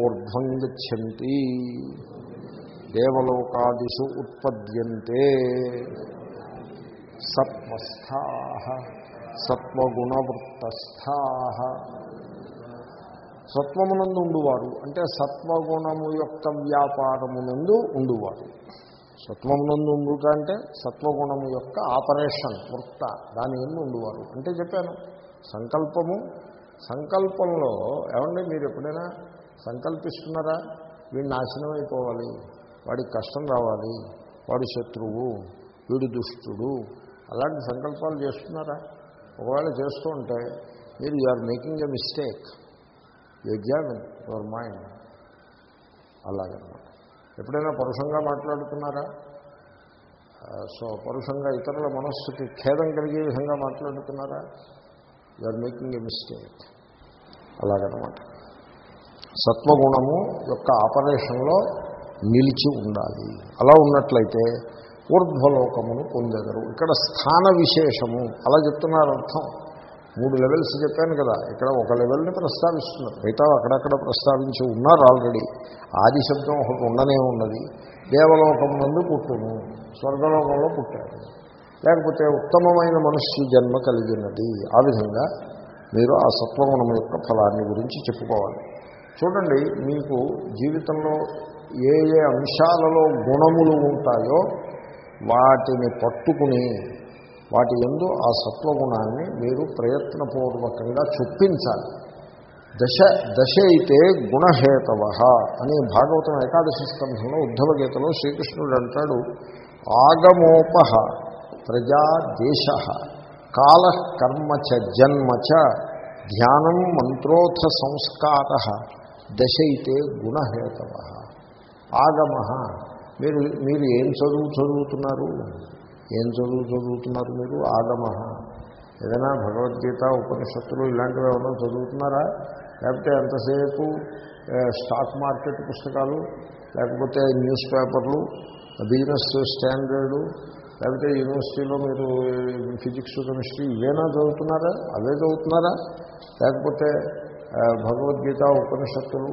ఊర్ధ్వం గచ్చంతి. దేవలోకాదిషు ఉత్పద్యంతే. సత్వస్థా సత్వగుణవృత్తస్థా. సత్వమునందు ఉండువారు. అంటే సత్వగుణము యొక్క వ్యాపారమునందు ఉండువారు. సత్వమునందు ఉండుట అంటే సత్వగుణము యొక్క ఆపరేషన్ వృత్త దాని ఎందు ఉండువారు. అంటే చెప్పాను సంకల్పము సంకల్పంలో ఏమండి మీరు ఎప్పుడైనా సంకల్పిస్తున్నారా? వీడు నాశనం అయిపోవాలి. వాడికి కష్టం రావాలి. వాడు శత్రువు. వీడు దుష్టుడు. అలాంటి సంకల్పాలు చేస్తున్నారా? ఒకవేళ చేస్తూ ఉంటే మీరు you are making a mistake. You examine your mind. అలాగనమాట. ఎప్పుడైనా పరుషంగా మాట్లాడుతున్నారా? సో పరుషంగా ఇతరుల మనస్సుకి ఖేదం కలిగే విధంగా మాట్లాడుతున్నారా? You are making a mistake. అలాగనమాట. సత్వగుణము యొక్క ఆపరేషన్లో నిలిచి ఉండాలి. అలా ఉన్నట్లయితే ఊర్ధ్వలోకమును పొందెదరు ఇక్కడ స్థాన విశేషము అలా చెప్తున్నారు అర్థం మూడు లెవెల్స్ చెప్పాను కదా ఇక్కడ ఒక లెవెల్ని ప్రస్తావిస్తున్నారు. మిగతా అక్కడక్కడ ప్రస్తావించి ఉన్నారు ఆల్రెడీ. ఆది శబ్దం ఒకటి ఉండనే ఉన్నది. దేవలోకం నుండి పుట్టును స్వర్గలోకంలో పుట్టాడు లేకపోతే ఉత్తమమైన మనుష్య జన్మ కలిగినది. ఆ విధంగా మీరు ఆ సత్వగుణం యొక్క ఫలాన్ని గురించి చెప్పుకోవాలి. చూడండి మీకు జీవితంలో ఏ ఏ అంశాలలో గుణములు ఉంటాయో వాటిని పట్టుకుని వాటి ఎందు ఆ సత్వగుణాన్ని మీరు ప్రయత్నపూర్వకంగా చొప్పించాలి. దశ దశ అయితే గుణహేతవ అని భాగవతం ఏకాదశి స్కంధంలో ఉద్ధవ గీతలో శ్రీకృష్ణుడు అంటాడు ఆగమోప ప్రజా దేశ కాల కర్మచ చ జన్మ చ ధ్యానం మంత్రోథ సంస్కార దశైతే గుణహేతవ. ఆగమ మీరు మీరు ఏం చదువు చదువుతున్నారు? ఏం చదువు చదువుతున్నారు మీరు? ఆగమ ఏదైనా భగవద్గీత ఉపనిషత్తులు ఇలాంటివి ఏమైనా చదువుతున్నారా? లేకపోతే ఎంతసేపు స్టాక్ మార్కెట్ పుస్తకాలు లేకపోతే న్యూస్ పేపర్లు బిజినెస్ స్టాండర్డు లేకపోతే యూనివర్సిటీలో మీరు ఫిజిక్స్ కెమిస్ట్రీ ఇవేనా చదువుతున్నారా? అవే చదువుతున్నారా? లేకపోతే భగవద్గీత ఉపనిషత్తులు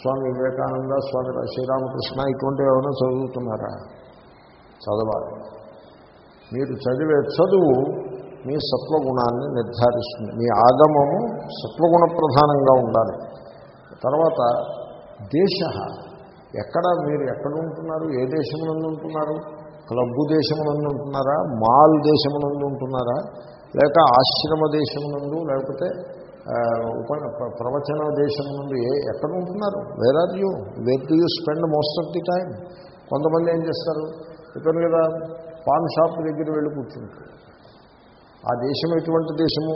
స్వామి వివేకానంద స్వామి శ్రీరామకృష్ణ ఇటువంటివి ఏమైనా చదువుతున్నారా? చదవాలి. మీరు చదివే చదువు మీ సత్వగుణాన్ని నిర్ధారిస్తుంది. మీ ఆగమము సత్వగుణ ప్రధానంగా ఉండాలి. తర్వాత దేశ ఎక్కడ మీరు ఎక్కడ ఉంటున్నారు? ఏ దేశమునందు ఉంటున్నారు? క్లబ్బు దేశమునందు ఉంటున్నారా? మాల్ దేశమునందు ఉంటున్నారా? లేక ఆశ్రమ దేశమునందు? లేకపోతే ఉప ప్రవచన దేశం నుండి ఎక్కడ ఉంటున్నారు where are you where do you spend most of the time కొంతమంది ఏం చేస్తారు? చెప్పాను కదా పాన్ షాప్ దగ్గర వెళ్ళి కూర్చుంటారు. ఆ దేశం ఎటువంటి దేశము?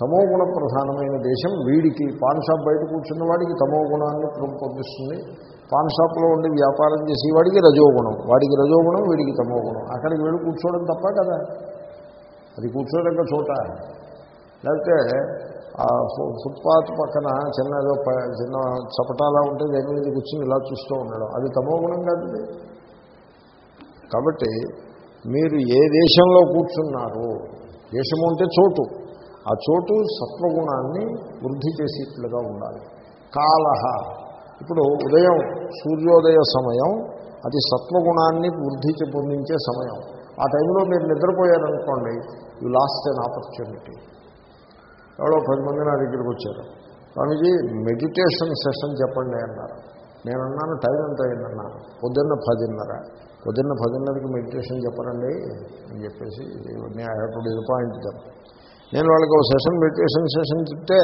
తమో గుణ ప్రధానమైన దేశం వీడికి. పాన్ షాప్ బయట కూర్చున్న వాడికి తమో గుణాన్ని పంపిస్తుంది పాన్ షాప్లో ఉండి వ్యాపారం చేసి వాడికి రజోగుణం. వాడికి రజోగుణం వీడికి తమో గుణం. అక్కడికి వెళ్ళి కూర్చోవడం తప్ప కదా? అది కూర్చోదగ్గ చోట. లేకపోతే ఆ ఫుట్పాత్ పక్కన చిన్న ఏదో చిన్న చపటాలా ఉంటే దాని మీద కూర్చొని ఇలా చూస్తూ ఉండడం అది తమోగుణం కాదు కాబట్టి మీరు ఏ దేశంలో కూర్చున్నారు దేశం అంటే చోటు. ఆ చోటు సత్వగుణాన్ని వృద్ధి చేసేట్లుగా ఉండాలి. కాలహ. ఇప్పుడు ఉదయం సూర్యోదయ సమయం అది సత్వగుణాన్ని వృద్ధి పొందించే సమయం. ఆ టైంలో మీరు నిద్రపోయారనుకోండి యు లాస్ట్ అన్ ఆపర్చునిటీ. ఎవడో పది మంది నా దగ్గరికి వచ్చారు. స్వామీజీ మెడిటేషన్ సెషన్ చెప్పండి అన్నారు. నేను అన్నాను టైం ఎంత అయిందన్నాను పొద్దున్న పదిన్నర. పొద్దున్న పదిన్నరకి మెడిటేషన్ చెప్పరండి అని చెప్పేసి నేను ఐ హ్యావ్ టు డిసపాయింట్ నేను వాళ్ళకి ఒక సెషన్ మెడిటేషన్ సెషన్ చెప్తే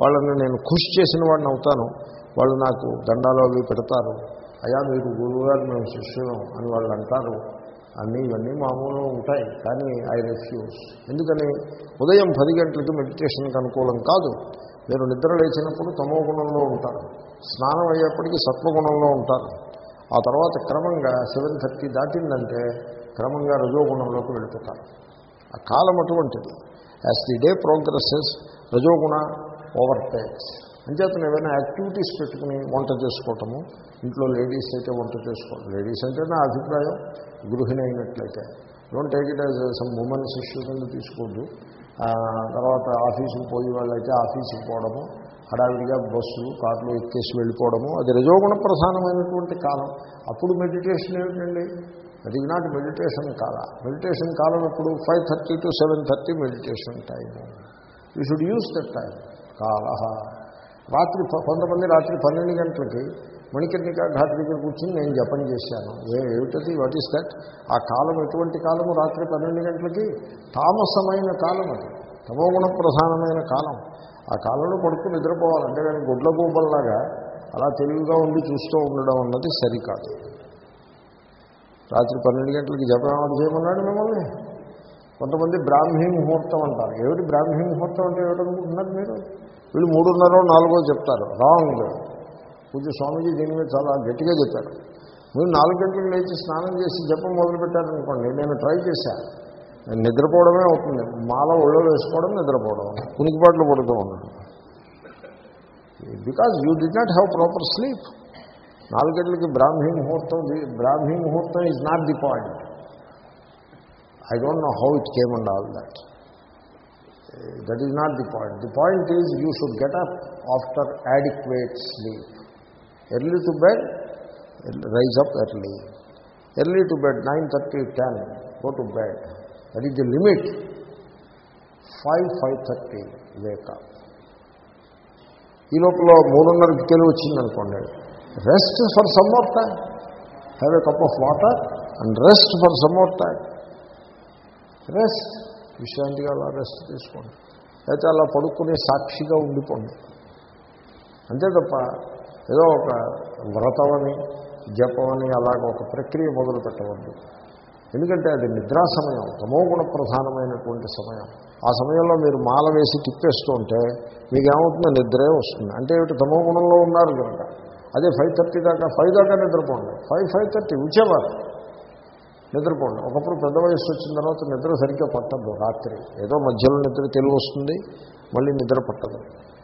వాళ్ళని నేను కృషి చేసిన వాడిని అవుతాను. వాళ్ళు నాకు దండాలు అవి పెడతారు. అయ్యా మీరు గురువుగారు మేము శిష్యులం అని వాళ్ళు అంటారు. అన్నీ ఇవన్నీ మామూలు ఉంటాయి కానీ ఐ రెఫ్యూజ్ ఎందుకని? ఉదయం పది గంటలకి మెడిటేషన్కి అనుకూలం కాదు. మీరు నిద్ర లేచినప్పుడు తమో గుణంలో ఉంటారు. స్నానం అయ్యేప్పటికీ సత్వగుణంలో ఉంటారు. ఆ తర్వాత క్రమంగా సెవెన్ థర్టీ దాటిందంటే క్రమంగా రజోగుణంలోకి వెళ్ళిపోతారు. ఆ కాలం అటువంటిది. యాజ్ ది డే ప్రోగ్రెసెస్ రజోగుణ ఓవర్టేక్స్ అంచేతను ఏమైనా యాక్టివిటీస్ పెట్టుకుని వంట చేసుకోవటము ఇంట్లో లేడీస్ అయితే వంట చేసుకోవడం లేడీస్ అంటే నా అభిప్రాయం గృహిణి అయినట్లయితే. Don't take it as some women's issue కింద తీసుకోవద్దు. తర్వాత ఆఫీసుకు పోయే వాళ్ళైతే ఆఫీసుకు పోవడము హడావిడిగా బస్సులు కార్లు ఎక్కేసి వెళ్ళిపోవడము అది రజోగుణ ప్రధానమైనటువంటి కాలం. అప్పుడు మెడిటేషన్ ఏమిటండి? అది నాట్ మెడిటేషన్ కాల. మెడిటేషన్ కాలం ఇప్పుడు five thirty to seven thirty meditation time. You should use that time కాల రాత్రి కొంతమంది రాత్రి పన్నెండు గంటలకి మణికర్ణిక ఘాట్ దగ్గర కూర్చుని నేను జపం చేశాను. ఏ ఏమిటది? వాట్ ఈస్ దట్ ఆ కాలం ఎటువంటి కాలము? రాత్రి పన్నెండు గంటలకి తామసమైన కాలం అది. తమోగుణ ప్రధానమైన కాలం. ఆ కాలంలో పడుకుని నిద్రపోవాలి. అంతేగాని గుడ్ల గోబల్లాగా అలా తెలివిగా ఉండి చూస్తూ ఉండడం అన్నది సరికాదు. రాత్రి పన్నెండు గంటలకి జపం చేయమన్నాడు మిమ్మల్ని? కొంతమంది బ్రాహ్మీ ముహూర్తం అంటారు. ఏమిటి బ్రాహ్మీ ముహూర్తం అంటే ఏమిటనుకుంటున్నారు మీరు? వీళ్ళు మూడున్నరో నాలుగో చెప్తారు. రాంగ్. పూజ స్వామీజీ దీని మీద చాలా గట్టిగా చెప్పారు. మీరు నాలుగు గంటలకు లేచి స్నానం చేసి జపం మొదలుపెట్టారనుకోండి నేను ట్రై చేశాను నేను నిద్రపోవడమే అవుతుంది. మాల ఒళ్ళో వేసుకోవడం నిద్రపోవడం. కునికిపాట్లు పడుతూ ఉండడం because you did not have proper sleep నాలుగు గంటలకి బ్రాహ్మీ ముహూర్తం బ్రాహ్మీ ముహూర్తం is not the point I don't know how it came and all that that is not the point the point is you should get up after adequate sleep early to bed rise up early early to bed nine thirty ten go to bed that is the limit five five thirty wake up ఈ లోపల మూడున్నరకి తెలివి వచ్చిందనుకోండి rest for some more time have a cup of water and rest for some more time Rest విశ్రాంతిగా అలా rest తీసుకోండి. అయితే అలా పడుకునే సాక్షిగా ఉండిపోండి. అంతే తప్ప ఏదో ఒక వ్రతమని జపమని అలాగ ఒక ప్రక్రియ మొదలు పెట్టవద్దు. ఎందుకంటే అది నిద్రా సమయం తమోగుణ ప్రధానమైనటువంటి సమయం. ఆ సమయంలో మీరు మాల వేసి తిప్పేస్తూ ఉంటే మీకు నిద్రే వస్తుంది. అంటే ఏమిటి? తమోగుణంలో ఉన్నారు కనుక. అదే ఫైవ్ థర్టీ దాకా ఫైవ్ దాకా నిద్రపోండి. ఫైవ్ ఫైవ్ థర్టీ వచ్చేవారు నిద్రపోండి. ఒకప్పుడు పెద్ద వయసు వచ్చిన తర్వాత నిద్ర సరిగ్గా పట్టదు రాత్రి. ఏదో మధ్యలో నిద్ర తెలివి వస్తుంది మళ్ళీ నిద్ర పట్టదు.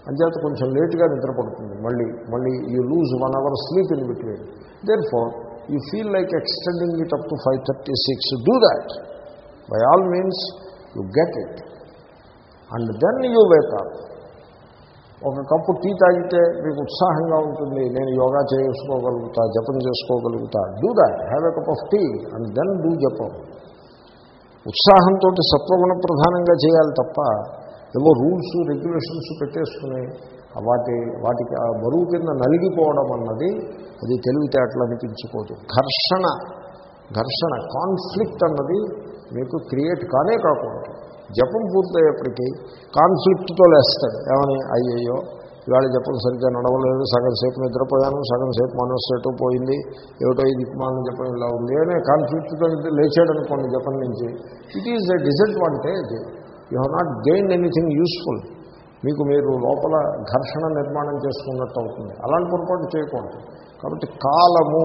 అంచేత కొంచెం లేట్గా నిద్ర పడుతుంది మళ్ళీ. మళ్ళీ you lose one hour sleep in between. Therefore you feel like extending it up to five thirty six do that by all means you get it and then you wake up ఒక cup tea తాగితే మీకు ఉత్సాహంగా ఉంటుంది నేను యోగా చేసుకోగలుగుతా జపం చేసుకోగలుగుతా do that have a cup of tea and then do జపం. ఉత్సాహంతో సత్వగుణ ప్రధానంగా చేయాలి తప్ప ఏవో రూల్స్ రెగ్యులేషన్స్ పెట్టేసుకుని వాటి వాటికి ఆ బరువు కింద నలిగిపోవడం అన్నది అది తెలివితేటలు అనిపించుకోదు. ఘర్షణ ఘర్షణ కాన్ఫ్లిక్ట్ అన్నది మీకు క్రియేట్ కానే కాకూడదు. జపం పూర్తయ్యేప్పటికీ కాన్ఫ్లిక్ట్తో లేస్తాడు. ఏమని? అయ్యయ్యో ఇవాళ జపం సరిగ్గా నడవలేదు సగం సేపు నిద్రపోయాను సగం సేపు మనస్సు పోయింది ఏమిటో ఇది మానం జపం ఇలా ఉంది అనే కాన్ఫ్లిక్ట్తో లేచాడు అనుకోండి జపం నుంచి. It is a disadvantage you have not gain anything useful మీకు మీరు లోపల ఘర్షణ నిర్మాణం చేసుకున్నట్టు అవుతుంది. అలాంటి పొరపాటు చేయకూడదు. కాబట్టి కాలము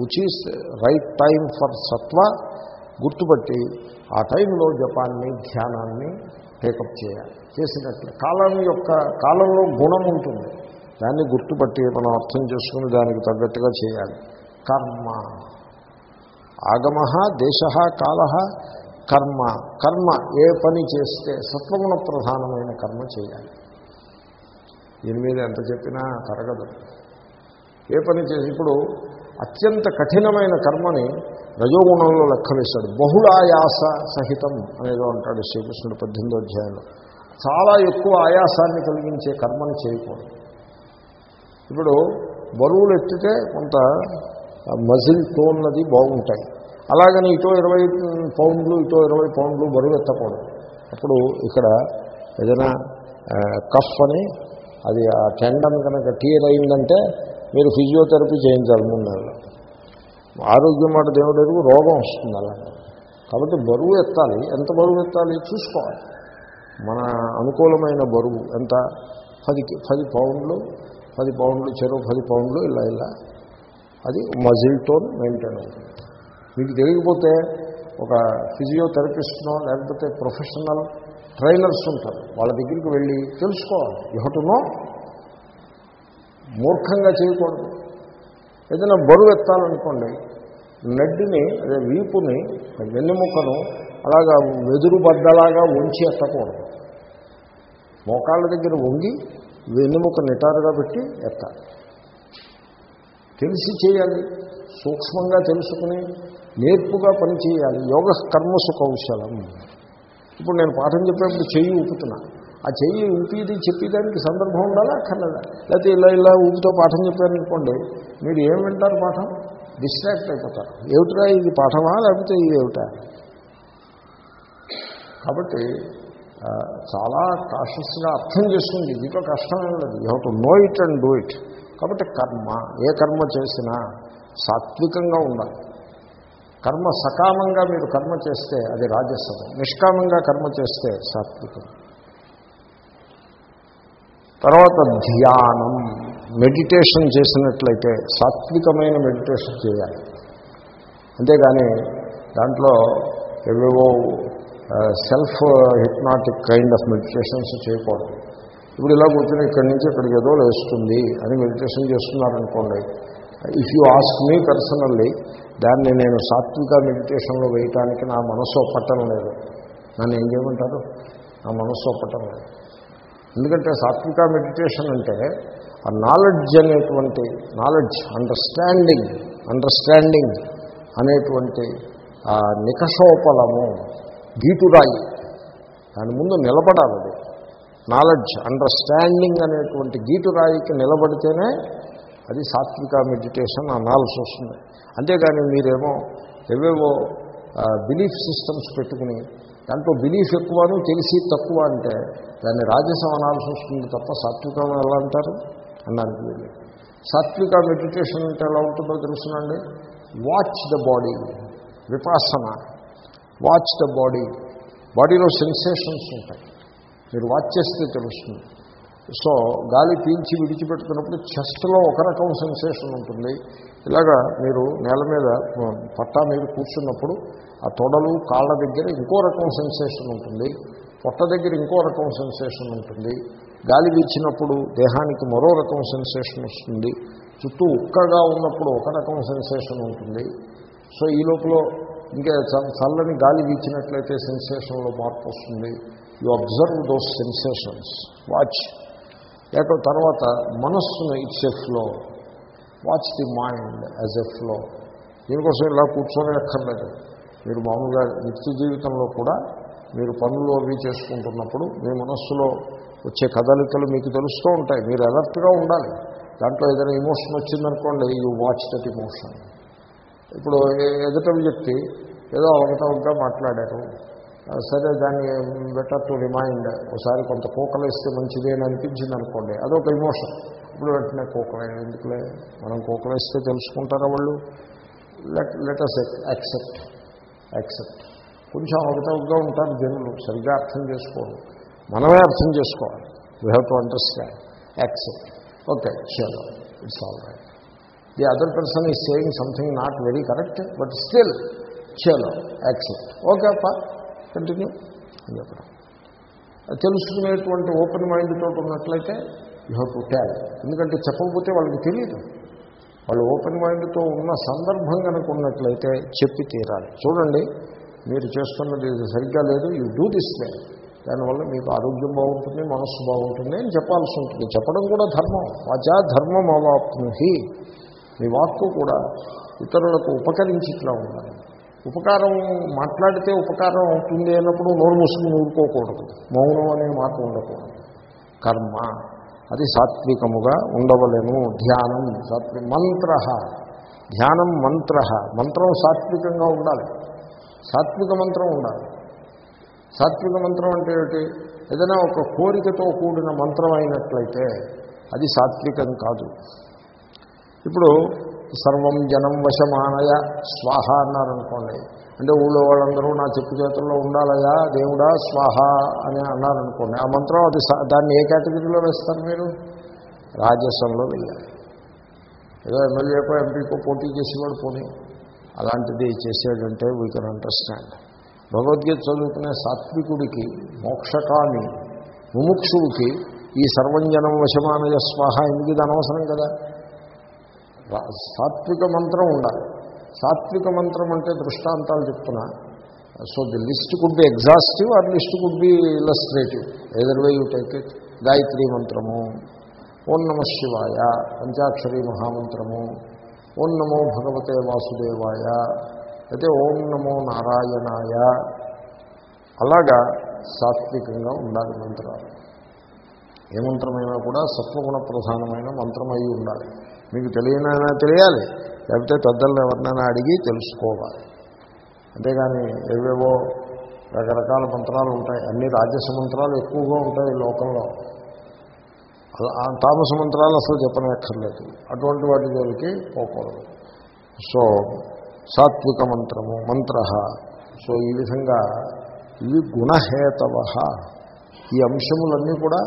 which is right time for సత్వ గుర్తుపట్టి ఆ టైంలో జపాన్ని ధ్యానాన్ని టేకప్ చేయాలి. చేసినట్లు. కాలం యొక్క కాలంలో గుణం ఉంటుంది. దాన్ని గుర్తుపట్టి మనం అర్థం చేసుకుని దానికి తగ్గట్టుగా చేయాలి. కర్మ. ఆగమ దేశ కాల కర్మ. కర్మ ఏ పని చేస్తే సత్వగుణ ప్రధానమైన కర్మ చేయాలి. దీని మీద ఎంత చెప్పినా తరగదు. ఏ పని చేసి ఇప్పుడు అత్యంత కఠినమైన కర్మని రజోగుణంలో లెక్క వేశాడు బహుళాయాస సహితం అనేదో అంటాడు శ్రీకృష్ణుడు పద్దెనిమిదో అధ్యాయంలో. చాలా ఎక్కువ ఆయాసాన్ని కలిగించే కర్మని చేయకూడదు. ఇప్పుడు బరువులు ఎత్తితే కొంత మజిల్ టోన్నది బాగుంటాయి. అలాగని ఇటో ఇరవై పౌండ్లు ఇటో ఇరవై పౌండ్లు బరువు ఎత్తకూడదు. అప్పుడు ఇక్కడ ఏదైనా కఫ్ అని అది ఆ టెండన్ కనుక టీర్ అయిందంటే మీరు ఫిజియోథెరపీ చేయించాలి మూడు నెలలు ఆరోగ్యం మాట దేవుడు ఎరుగు రోగం వస్తుంది అలా. కాబట్టి బరువు ఎత్తాలి. ఎంత బరువు ఎత్తాలి? చూసుకోవాలి. మన అనుకూలమైన బరువు ఎంత? పది పది పౌండ్లు పది పౌండ్లు చెరువు పది పౌండ్లు ఇలా ఇలా. అది మజిల్తో మెయింటైన్ అవుతుంది. మీకు తెలియకపోతే ఒక ఫిజియోథెరపిస్ట్నో లేకపోతే ప్రొఫెషనల్ ట్రైనర్స్ ఉంటారు. వాళ్ళ దగ్గరికి వెళ్ళి తెలుసుకోవాలి. ఇహటునో మూర్ఖంగా చేయకూడదు. ఏదైనా బరువు ఎత్తాలనుకోండి నడ్డిని అదే వీపుని వెన్నెముకను అలాగా వెదురు బద్దలాగా ఉంచి ఎత్తకూడదు మోకాళ్ళ దగ్గర వంగి వెన్నెముక నిటారుగా పెట్టి ఎత్తాలి. తెలిసి చేయాలి సూక్ష్మంగా తెలుసుకుని నేర్పుగా పని చేయాలి యోగ కర్మసు కౌశలం. ఇప్పుడు నేను పాఠం చెప్పేప్పుడు చెయ్యి ఊపుతున్నా. ఆ చెయ్యి ఊపిది చెప్పేదానికి సందర్భం ఉండాలా? అక్కర్లేదా? లేకపోతే ఇలా ఇలా ఊపితో పాఠం చెప్పారనుకోండి మీరు ఏం వింటారు పాఠం? డిస్ట్రాక్ట్ అయిపోతారు. ఏమిటా ఇది పాఠమా? లేకపోతే ఇది ఏమిటా? కాబట్టి చాలా కాషస్గా అర్థం చేసుకుంది. దీంట్లో కష్టం ఉండదు లేదు. You have to know it and do it కాబట్టి కర్మ ఏ కర్మ చేసినా సాత్వికంగా ఉండాలి. కర్మ సకామంగా మీరు కర్మ చేస్తే అది రాజస్వం నిష్కామంగా కర్మ చేస్తే సాత్వికం. తర్వాత ధ్యానం మెడిటేషన్ చేసినట్లయితే సాత్వికమైన మెడిటేషన్ చేయాలి. అంతేగాని దాంట్లో ఏవేవో self hypnotic kind of meditations చేయకూడదు. ఇప్పుడు ఇలా కూర్చొని ఇక్కడి నుంచి ఇక్కడికి ఏదో లేస్తుంది అని meditation చేస్తున్నారనుకోండి if you ask me personally దాన్ని నేను సాత్విక మెడిటేషన్లో వేయటానికి నా మనసు ఒప్పటం లేదు. నన్ను ఏం చేయమంటారు? నా మనసు ఒప్పటం లేదు. ఎందుకంటే సాత్విక మెడిటేషన్ అంటే ఆ నాలెడ్జ్ అనేటువంటి నాలెడ్జ్ అండర్స్టాండింగ్ అండర్స్టాండింగ్ అనేటువంటి నికషోపలము గీటురాయి దాని ముందు నిలబడాలి అది. నాలెడ్జ్ అండర్స్టాండింగ్ అనేటువంటి గీటురాయికి నిలబడితేనే అది సాత్విక మెడిటేషన్ అనాల్సి వస్తుంది. అంతేగాని మీరేమో ఏవేవో బిలీఫ్ సిస్టమ్స్ పెట్టుకుని దాంట్లో బిలీఫ్ ఎక్కువను తెలిసి తక్కువ అంటే దాన్ని రాజసం అనాల్సి వస్తుంది తప్ప సాత్వికం ఎలా అంటారు? అన్నానికి వెళ్ళి. సాత్విక మెడిటేషన్ అంటే ఎలా ఉంటుందో తెలుసునండి? Watch the body vipassana watch the body బాడీలో సెన్సేషన్స్ ఉంటాయి. మీరు వాచ్ చేస్తే తెలుస్తుంది. సో గాలి పీల్చి విడిచిపెడుతున్నప్పుడు చెస్ట్లో ఒక రకం సెన్సేషన్ ఉంటుంది. ఇలాగా మీరు నేల మీద పట్టా మీద కూర్చున్నప్పుడు ఆ తొడలు కాళ్ళ దగ్గర ఇంకో రకం సెన్సేషన్ ఉంటుంది. పొట్ట దగ్గర ఇంకో రకం సెన్సేషన్ ఉంటుంది. గాలి వీచినప్పుడు దేహానికి మరో రకం సెన్సేషన్ వస్తుంది. చుట్టూ ఉక్కగా ఉన్నప్పుడు ఒక రకం సెన్సేషన్ ఉంటుంది. సో ఈ లోపల ఇంకా చ- చల్లని గాలి వీచినట్లయితే సెన్సేషన్లో మార్పు వస్తుంది. You observe those sensations. Watch. లేక తర్వాత మనస్సును it's a flow. Watch the mind as a flow దీనికోసం ఇలా కూర్చొని ఎక్కర్లేదు. మీరు మామూలుగా నిత్య జీవితంలో కూడా మీరు పనులు అవి చేసుకుంటున్నప్పుడు మీ మనస్సులో వచ్చే కదలికలు మీకు తెలుస్తూ ఉంటాయి. మీరు అలర్ట్గా ఉండాలి. దాంట్లో ఏదైనా ఇమోషన్ వచ్చిందనుకోండి యూ వాచ్ దట్ ఇమోషన్ ఇప్పుడు ఎదుట వ్యక్తి ఏదో అవకతవకగా మాట్లాడారు. సరే దాన్ని బెటర్ టు రిమైండ్. ఒకసారి కొంత కూకలు ఇస్తే మంచిది అని అనిపించింది అనుకోండి. అదొక ఇమోషన్ ఇప్పుడు వెంటనే కూకలు ఎందుకులే? మనం కూకలు ఇస్తే తెలుసుకుంటారా వాళ్ళు? లెట్ లెటస్ యాక్సెప్ట్ యాక్సెప్ట్ కొంచెం అవకతవకగా ఉంటారు జనులు సరిగ్గా అర్థం చేసుకోరు. మనమే అర్థం చేసుకోవాలి. We have to understand accept okay చలో it's all right the other person is saying something not very correct but still చలో యాక్సెప్ట్ ఓకే అప్ప. కంటిన్యూ అని చెప్పడం. తెలుసుకునేటువంటి ఓపెన్ మైండ్ తోటి ఉన్నట్లయితే యూ హ్యావ్ టు ట్యాల్ ఎందుకంటే చెప్పకపోతే వాళ్ళకి తెలియదు. వాళ్ళు ఓపెన్ మైండ్తో ఉన్న సందర్భం కనుక ఉన్నట్లయితే చెప్పి తీరాలి. చూడండి మీరు చేస్తున్నది ఇది సరిగ్గా లేదు యూ డూ దిస్ థింగ్ దానివల్ల మీకు ఆరోగ్యం బాగుంటుంది మనస్సు బాగుంటుంది అని చెప్పాల్సి ఉంటుంది. చెప్పడం కూడా ధర్మం. వాచా ధర్మం అవాప్నుహి మీ వాక్కు కూడా ఇతరులకు ఉపకరించిట్లా ఉండాలి. ఉపకారం మాట్లాడితే ఉపకారం అవుతుంది అన్నప్పుడు నోరు మూసుకుని ఊరుకోకూడదు. మౌనం అనే మాట ఉండకూడదు. కర్మ అది సాత్వికముగా ఉండవలేము ధ్యానం సాత్వి మంత్ర. ధ్యానం మంత్ర. మంత్రం సాత్వికంగా ఉండాలి. సాత్విక మంత్రం ఉండాలి. సాత్విక మంత్రం అంటే ఏమిటి? ఏదైనా ఒక కోరికతో కూడిన మంత్రం అయినట్లయితే అది సాత్వికం కాదు. ఇప్పుడు సర్వం జనం వశమానయ. స్వాహ అన్నారనుకోండి. అంటే ఊళ్ళో వాళ్ళందరూ నా చెప్పు చేతుల్లో ఉండాలయా? దేవుడా స్వాహ అని అన్నారనుకోండి. ఆ మంత్రం అది దాన్ని ఏ కేటగిరీలో వేస్తారు మీరు? రాజస్వంలో వెళ్ళాలి. ఏదో ఎమ్మెల్యేకో ఎంపీకో పోటీ చేసేవాడు పోనీ. అలాంటిది చేసేటంటే వీ కెన్ అండర్స్టాండ్ భగవద్గీత చదువుకునే సాత్వికుడికి మోక్షకామి ముముక్షువుకి ఈ సర్వంజనం వశమానయ స్వాహ ఎందుకు ఇది అనవసరం కదా? సాత్విక మంత్రం ఉండాలి. సాత్విక మంత్రం అంటే దృష్టాంతాలు చెప్తున్నా. So the list could be exhaustive or list could be illustrative. Either way you take it Gayatri మంత్రము. ఓం నమ శివాయ. పంచాక్షరి మహామంత్రము. ఓం నమో భగవతే వాసుదేవాయ. అయితే ఓం నమో నారాయణాయ. అలాగా సాత్వికంగా ఉండాలి మంత్రాలు. ఏ మంత్రమైనా కూడా సత్వగుణ ప్రధానమైన మంత్రం అయి ఉండాలి. మీకు తెలియనైనా తెలియాలి? లేకపోతే పెద్దలను ఎవరినైనా అడిగి తెలుసుకోవాలి. అంతేగాని ఏవేవో రకరకాల మంత్రాలు ఉంటాయి. అన్ని రాజస మంత్రాలు ఎక్కువగా ఉంటాయి లోకంలో. ఆ తామస మంత్రాలు అసలు చెప్పనక్కర్లేదు. అటువంటి వాటి జోలికి పోకూడదు. సో సాత్విక మంత్రము మంత్ర. సో ఈ విధంగా ఇవి గుణహేతవ. ఈ అంశములన్నీ కూడా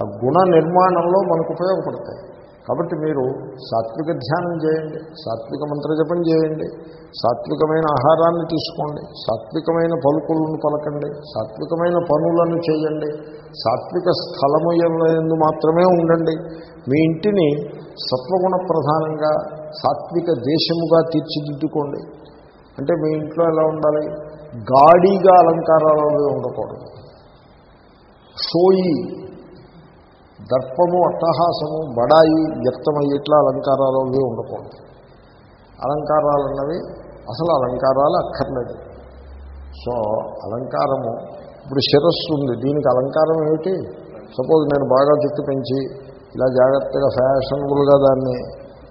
ఆ గుణ నిర్మాణంలో మనకు ఉపయోగపడతాయి. కాబట్టి మీరు సాత్విక ధ్యానం చేయండి సాత్విక మంత్రజపం చేయండి సాత్వికమైన ఆహారాన్ని తీసుకోండి సాత్వికమైన పలుకులను పలకండి సాత్వికమైన పనులను చేయండి సాత్విక స్థలము ఎందు మాత్రమే ఉండండి. మీ ఇంటిని సత్వగుణ ప్రధానంగా సాత్విక దేశముగా తీర్చిదిద్దుకోండి. అంటే మీ ఇంట్లో ఎలా ఉండాలి? గాడిగా అలంకారాలలో ఉండకూడదు. సోయి దర్పము అట్టహాసము బడాయి వ్యక్తమయ్యేట్లా అలంకారాలు అవి ఉండకూడదు. అలంకారాలు అన్నవి అసలు అలంకారాలు అక్కర్లేదు. సో అలంకారము ఇప్పుడు శిరస్సు ఉంది దీనికి అలంకారం ఏమిటి? సపోజ్ నేను బాగా జుట్టు పెంచి ఇలా జాగ్రత్తగా ఫ్యాషనబుల్గా దాన్ని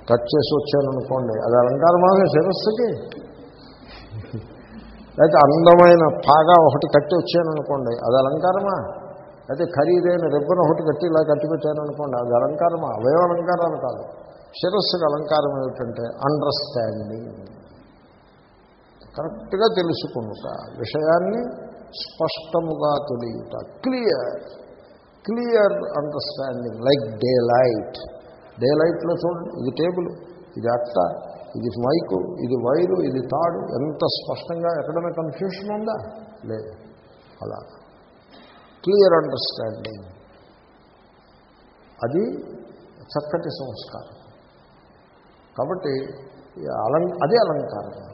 కట్ చేసి వచ్చాను అనుకోండి అది అలంకారమా శిరస్సుకి? లేకపోతే అందమైన పాగా ఒకటి కట్టి వచ్చాను అనుకోండి అది అలంకారమా? అయితే ఖరీదైన రిబ్బన్ ఒకటి కట్టి ఇలా కట్టి అది అలంకారం అవయవ అలంకారాలు కాదు. శిరస్సుకు అలంకారం ఏమిటంటే అండర్స్టాండింగ్ కరెక్ట్గా తెలుసుకునుట విషయాన్ని స్పష్టముగా తెలియట. Clear clear understanding like daylight day లైట్లో చూడండి ఇది టేబుల్ ఇది అట్ట ఇది మైకు ఇది వైరు ఇది తాడు. ఎంత స్పష్టంగా ఎక్కడైనా కన్ఫ్యూషన్ ఉందా? లేదు. అలా. Clear understanding. అది చక్కటి సంస్కారం. కాబట్టి అలం అదే అలంకారం.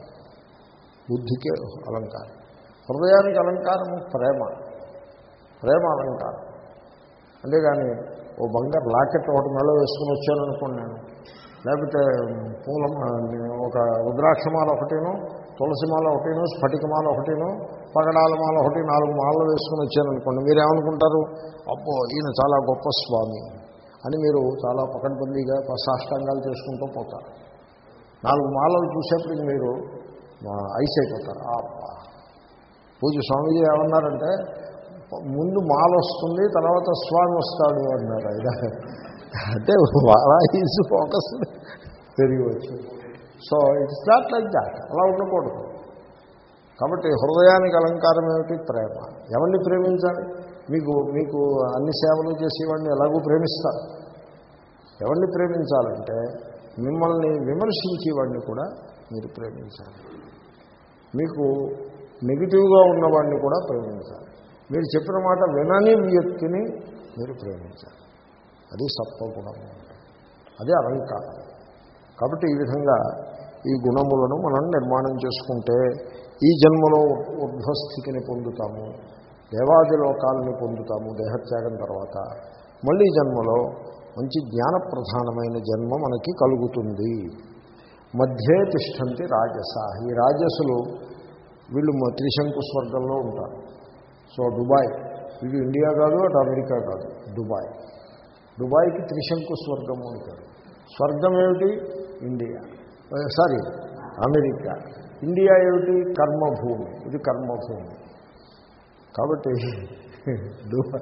బుద్ధికే అలంకారం. హృదయానికి అలంకారం ప్రేమ. ప్రేమ అలంకారం. అంతేగాని ఓ బంగారు లాకెట్ ఒకటి మెళ్ళ వేసుకుని వచ్చాను నేను. లేకపోతే పూల ఒక రుద్రాక్షమాల ఒకటేనో తులసిమాల ఒకటిను స్ఫటికమాల ఒకటిను పగడాల మాల ఒకటి నాలుగు మాలలు వేసుకుని వచ్చారనుకోండి మీరేమనుకుంటారు? అబ్బో ఈయన చాలా గొప్ప స్వామి అని మీరు చాలా పకడ్బందీగా సాష్టాంగాలు చేసుకుంటూ పోతారు. నాలుగు మాలలు చూసేప్పటికి మీరు ఐస్ అయిపోతారు. అబ్బా! పూజ స్వామీజీ ఏమన్నారంటే ముందు మాల వస్తుంది తర్వాత స్వామి వస్తాడు అన్నారు ఆయన. అంటే మాల ఈజ్ ఫోకస్ వచ్చింది so it's not like that. అలా ఉండకూడదు. కాబట్టి హృదయానికి అలంకారం ఏమిటి? ప్రేమ. ఎవరిని ప్రేమించాలి? మీకు మీకు అన్ని సేవలు చేసేవాడిని ఎలాగూ ప్రేమిస్తారు. ఎవరిని ప్రేమించాలంటే మిమ్మల్ని విమర్శించేవాడిని కూడా మీరు ప్రేమించాలి. మీకు నెగిటివ్గా ఉన్నవాడిని కూడా ప్రేమించాలి. మీరు చెప్పిన మాట వినని వ్యక్తిని మీరు ప్రేమించాలి. అది సత్వగుణం. అదే అలంకారం. కాబట్టి ఈ విధంగా ఈ గుణములను మనం నిర్మాణం చేసుకుంటే ఈ జన్మలో ఉర్ధ్వస్థితిని పొందుతాము దేవాది లోకాలని పొందుతాము దేహత్యాగం తర్వాత. మళ్ళీ జన్మలో మంచి జ్ఞానప్రధానమైన జన్మ మనకి కలుగుతుంది. మధ్యే తిష్టంతి రాజస. ఈ రాజసులు వీళ్ళు త్రిశంకు స్వర్గంలో ఉంటారు. So Dubai. ఇది ఇండియా కాదు అటు అమెరికా కాదు దుబాయ్. దుబాయ్కి త్రిశంకు స్వర్గం అంటారు. స్వర్గం ఏమిటి? India. Uh, sorry America. India ఏమిటి? కర్మభూమి. ఇది కర్మభూమి. కాబట్టి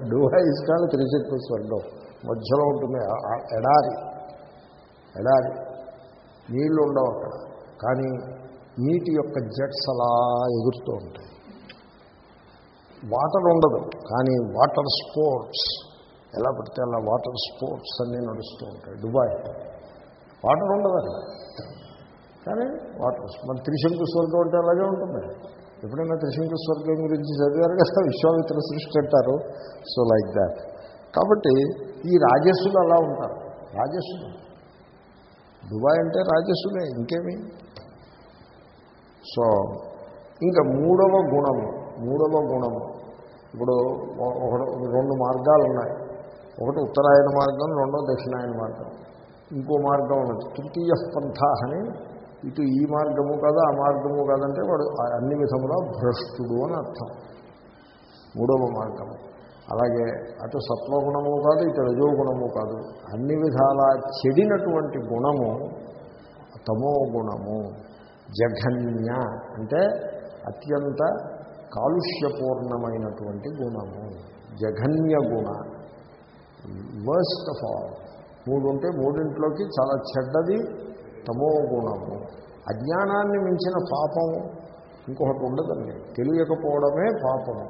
డూహా ఇష్టాలు త్రిశంకు స్వర్గం. మధ్యలో ఉంటుంది ఎడారి. ఎడారి. నీళ్ళు ఉండవు అక్కడ. కానీ నీటి యొక్క జెట్స్ అలా ఎగురుతూ ఉంటాయి. వాటర్ ఉండదు. కానీ వాటర్ స్పోర్ట్స్ ఎలా పడితే అలా వాటర్ స్పోర్ట్స్ అన్నీ నడుస్తూ ఉంటాయి. దుబాయ్. వాటర్ ఉండదు అక్కడ. కానీ వాటర్ మన త్రిశంకు స్వర్గం అంటే అలాగే ఉంటుంది. ఎప్పుడైనా త్రిశంకు స్వర్గం గురించి చదివారు కదా విశ్వామిత్ర సృష్టి అంటారు సో లైక్ దాట్. కాబట్టి ఈ రాజస్సులు అలా ఉంటారు. రాజస్సులు. దుబాయ్ అంటే రాజస్సులే ఇంకేమి? సో ఇంకా మూడవ గుణము మూడవ గుణము. ఇప్పుడు ఒక రెండు మార్గాలు ఉన్నాయి. ఒకటి ఉత్తరాయణ మార్గం రెండో దక్షిణాయన మార్గం. ఇంకో మార్గం ఉన్నది. తృతీయ పంథ అని ఇటు ఈ మార్గము కాదు ఆ మార్గము కాదంటే వాడు అన్ని విధములా భ్రష్టుడు అని అర్థం. మూడవ మార్గము. అలాగే అటు సత్వగుణము కాదు ఇటు రజోగుణము కాదు. అన్ని విధాల చెడినటువంటి గుణము తమో గుణము. జఘన్య అంటే అత్యంత కాలుష్యపూర్ణమైనటువంటి గుణము. జఘన్య గుణ. వర్స్ట్ ఆఫ్ ఆల్ మూడు ఉంటే మూడింట్లోకి చాలా చెడ్డది తమో గుణము. అజ్ఞానాన్ని మించిన పాపం ఇంకొకటి ఉండదండి. తెలియకపోవడమే పాపము.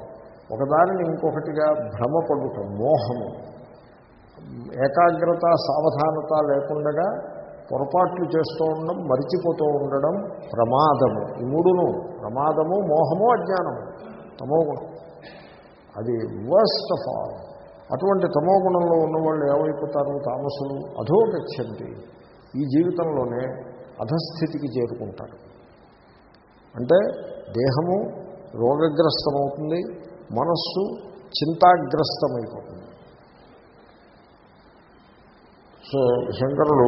ఒకదానిని ఇంకొకటిగా భ్రమపడుట మోహము. ఏకాగ్రత సావధానత లేకుండా పొరపాట్లు చేస్తూ ఉండడం మరిచిపోతూ ఉండడం ప్రమాదము. ఈ మూడును ప్రమాదము మోహము అజ్ఞానము. తమో గుణం. అది వర్స్ట్ ఆఫ్ ఆల్. అటువంటి తమోగుణంలో ఉన్నవాళ్ళు ఏమైపోతారు? తామసులు అధోగచ్చండి ఈ జీవితంలోనే అధస్థితికి చేరుకుంటారు అంటే దేహము రోగగ్రస్తమవుతుంది మనస్సు చింతాగ్రస్తమైపోతుంది. సో శంకరులు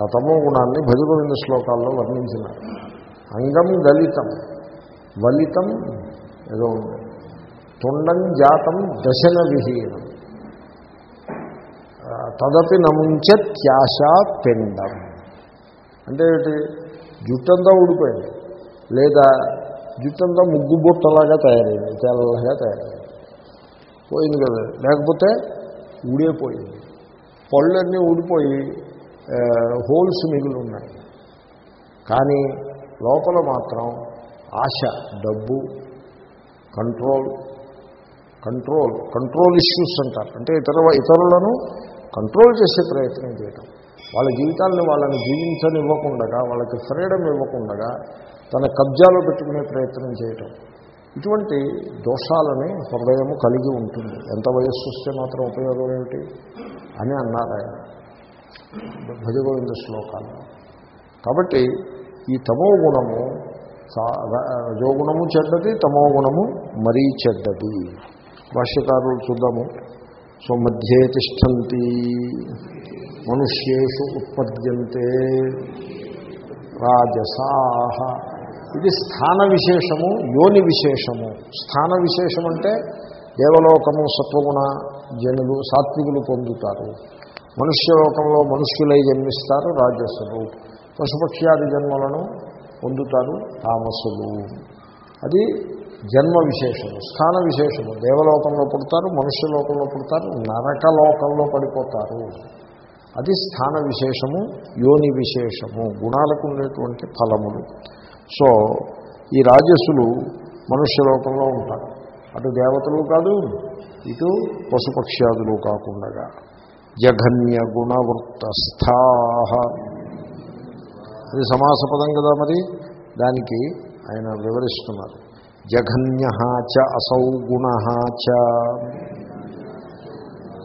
ఆ తమో గుణాన్ని భజగోవింద శ్లోకాల్లో వర్ణించినారు. అంగం గలితం వలితం ఏదో ఉంది. తొండం జాతం దశన విహీనం. తదపి నముంచ పిండం. అంటే ఏంటి? జుట్టంతా ఊడిపోయింది. లేదా జుట్టంతా ముగ్గు బుట్టలాగా తయారైంది తెల్లగా తయారైంది. పోయింది కదా. లేకపోతే ఊడిపోయింది. పళ్ళన్నీ ఊడిపోయి హోల్స్ మిగిలి ఉన్నాయి. కానీ లోపల మాత్రం ఆశ డబ్బు కంట్రోల్ కంట్రోల్ కంట్రోల్ ఇష్యూస్ అంటారు. అంటే ఇతర ఇతరులను కంట్రోల్ చేసే ప్రయత్నం చేయటం. వాళ్ళ జీవితాలను వాళ్ళని జీవించనివ్వకుండా వాళ్ళకి ఫ్రీడమ్ ఇవ్వకుండా తన కబ్జాలో పెట్టుకునే ప్రయత్నం చేయటం. ఇటువంటి దోషాలని హృదయము కలిగి ఉంటుంది. ఎంత వయస్సు వస్తే మాత్రం ఉపయోగం ఏమిటి? అని అన్నారు ఆయన. భజగోవింద శ్లోకాలు కాబట్టి ఈ తమో గుణము రజోగుణము చెడ్డది తమో గుణము మరీ చెడ్డది. భాష్యకారులు చూద్దాము. స్వమధ్యే తిష్టంతి. మనుష్యేషు ఉత్పద్యంతే. రాజసాహ ఇది స్థాన విశేషము యోని విశేషము. స్థాన విశేషం అంటే దేవలోకము సత్వగుణ జనులు సాత్వికులు పొందుతారు. మనుష్యలోకంలో మనుష్యులై జన్మిస్తారు రాజసులు. పశుపక్ష్యాది జన్మలను పొందుతారు తామసులు. అది జన్మ విశేషము స్థాన విశేషము. దేవలోకంలో పుడతారు మనుష్యలోకంలో పుడతారు నరకలోకంలో పడిపోతారు. అది స్థాన విశేషము యోని విశేషము గుణాలకు ఉండేటువంటి ఫలములు. సో ఈ రాజస్సులు మనుష్యలోకంలో ఉంటారు. అటు దేవతలు కాదు ఇటు పశుపక్ష్యాదులు కాకుండా జఘన్య గుణవృత్తస్థా. అది సమాస పదం కదా మరి? దానికి ఆయన వివరిస్తున్నారు. జఘన్య చ అసౌ గుణ చ.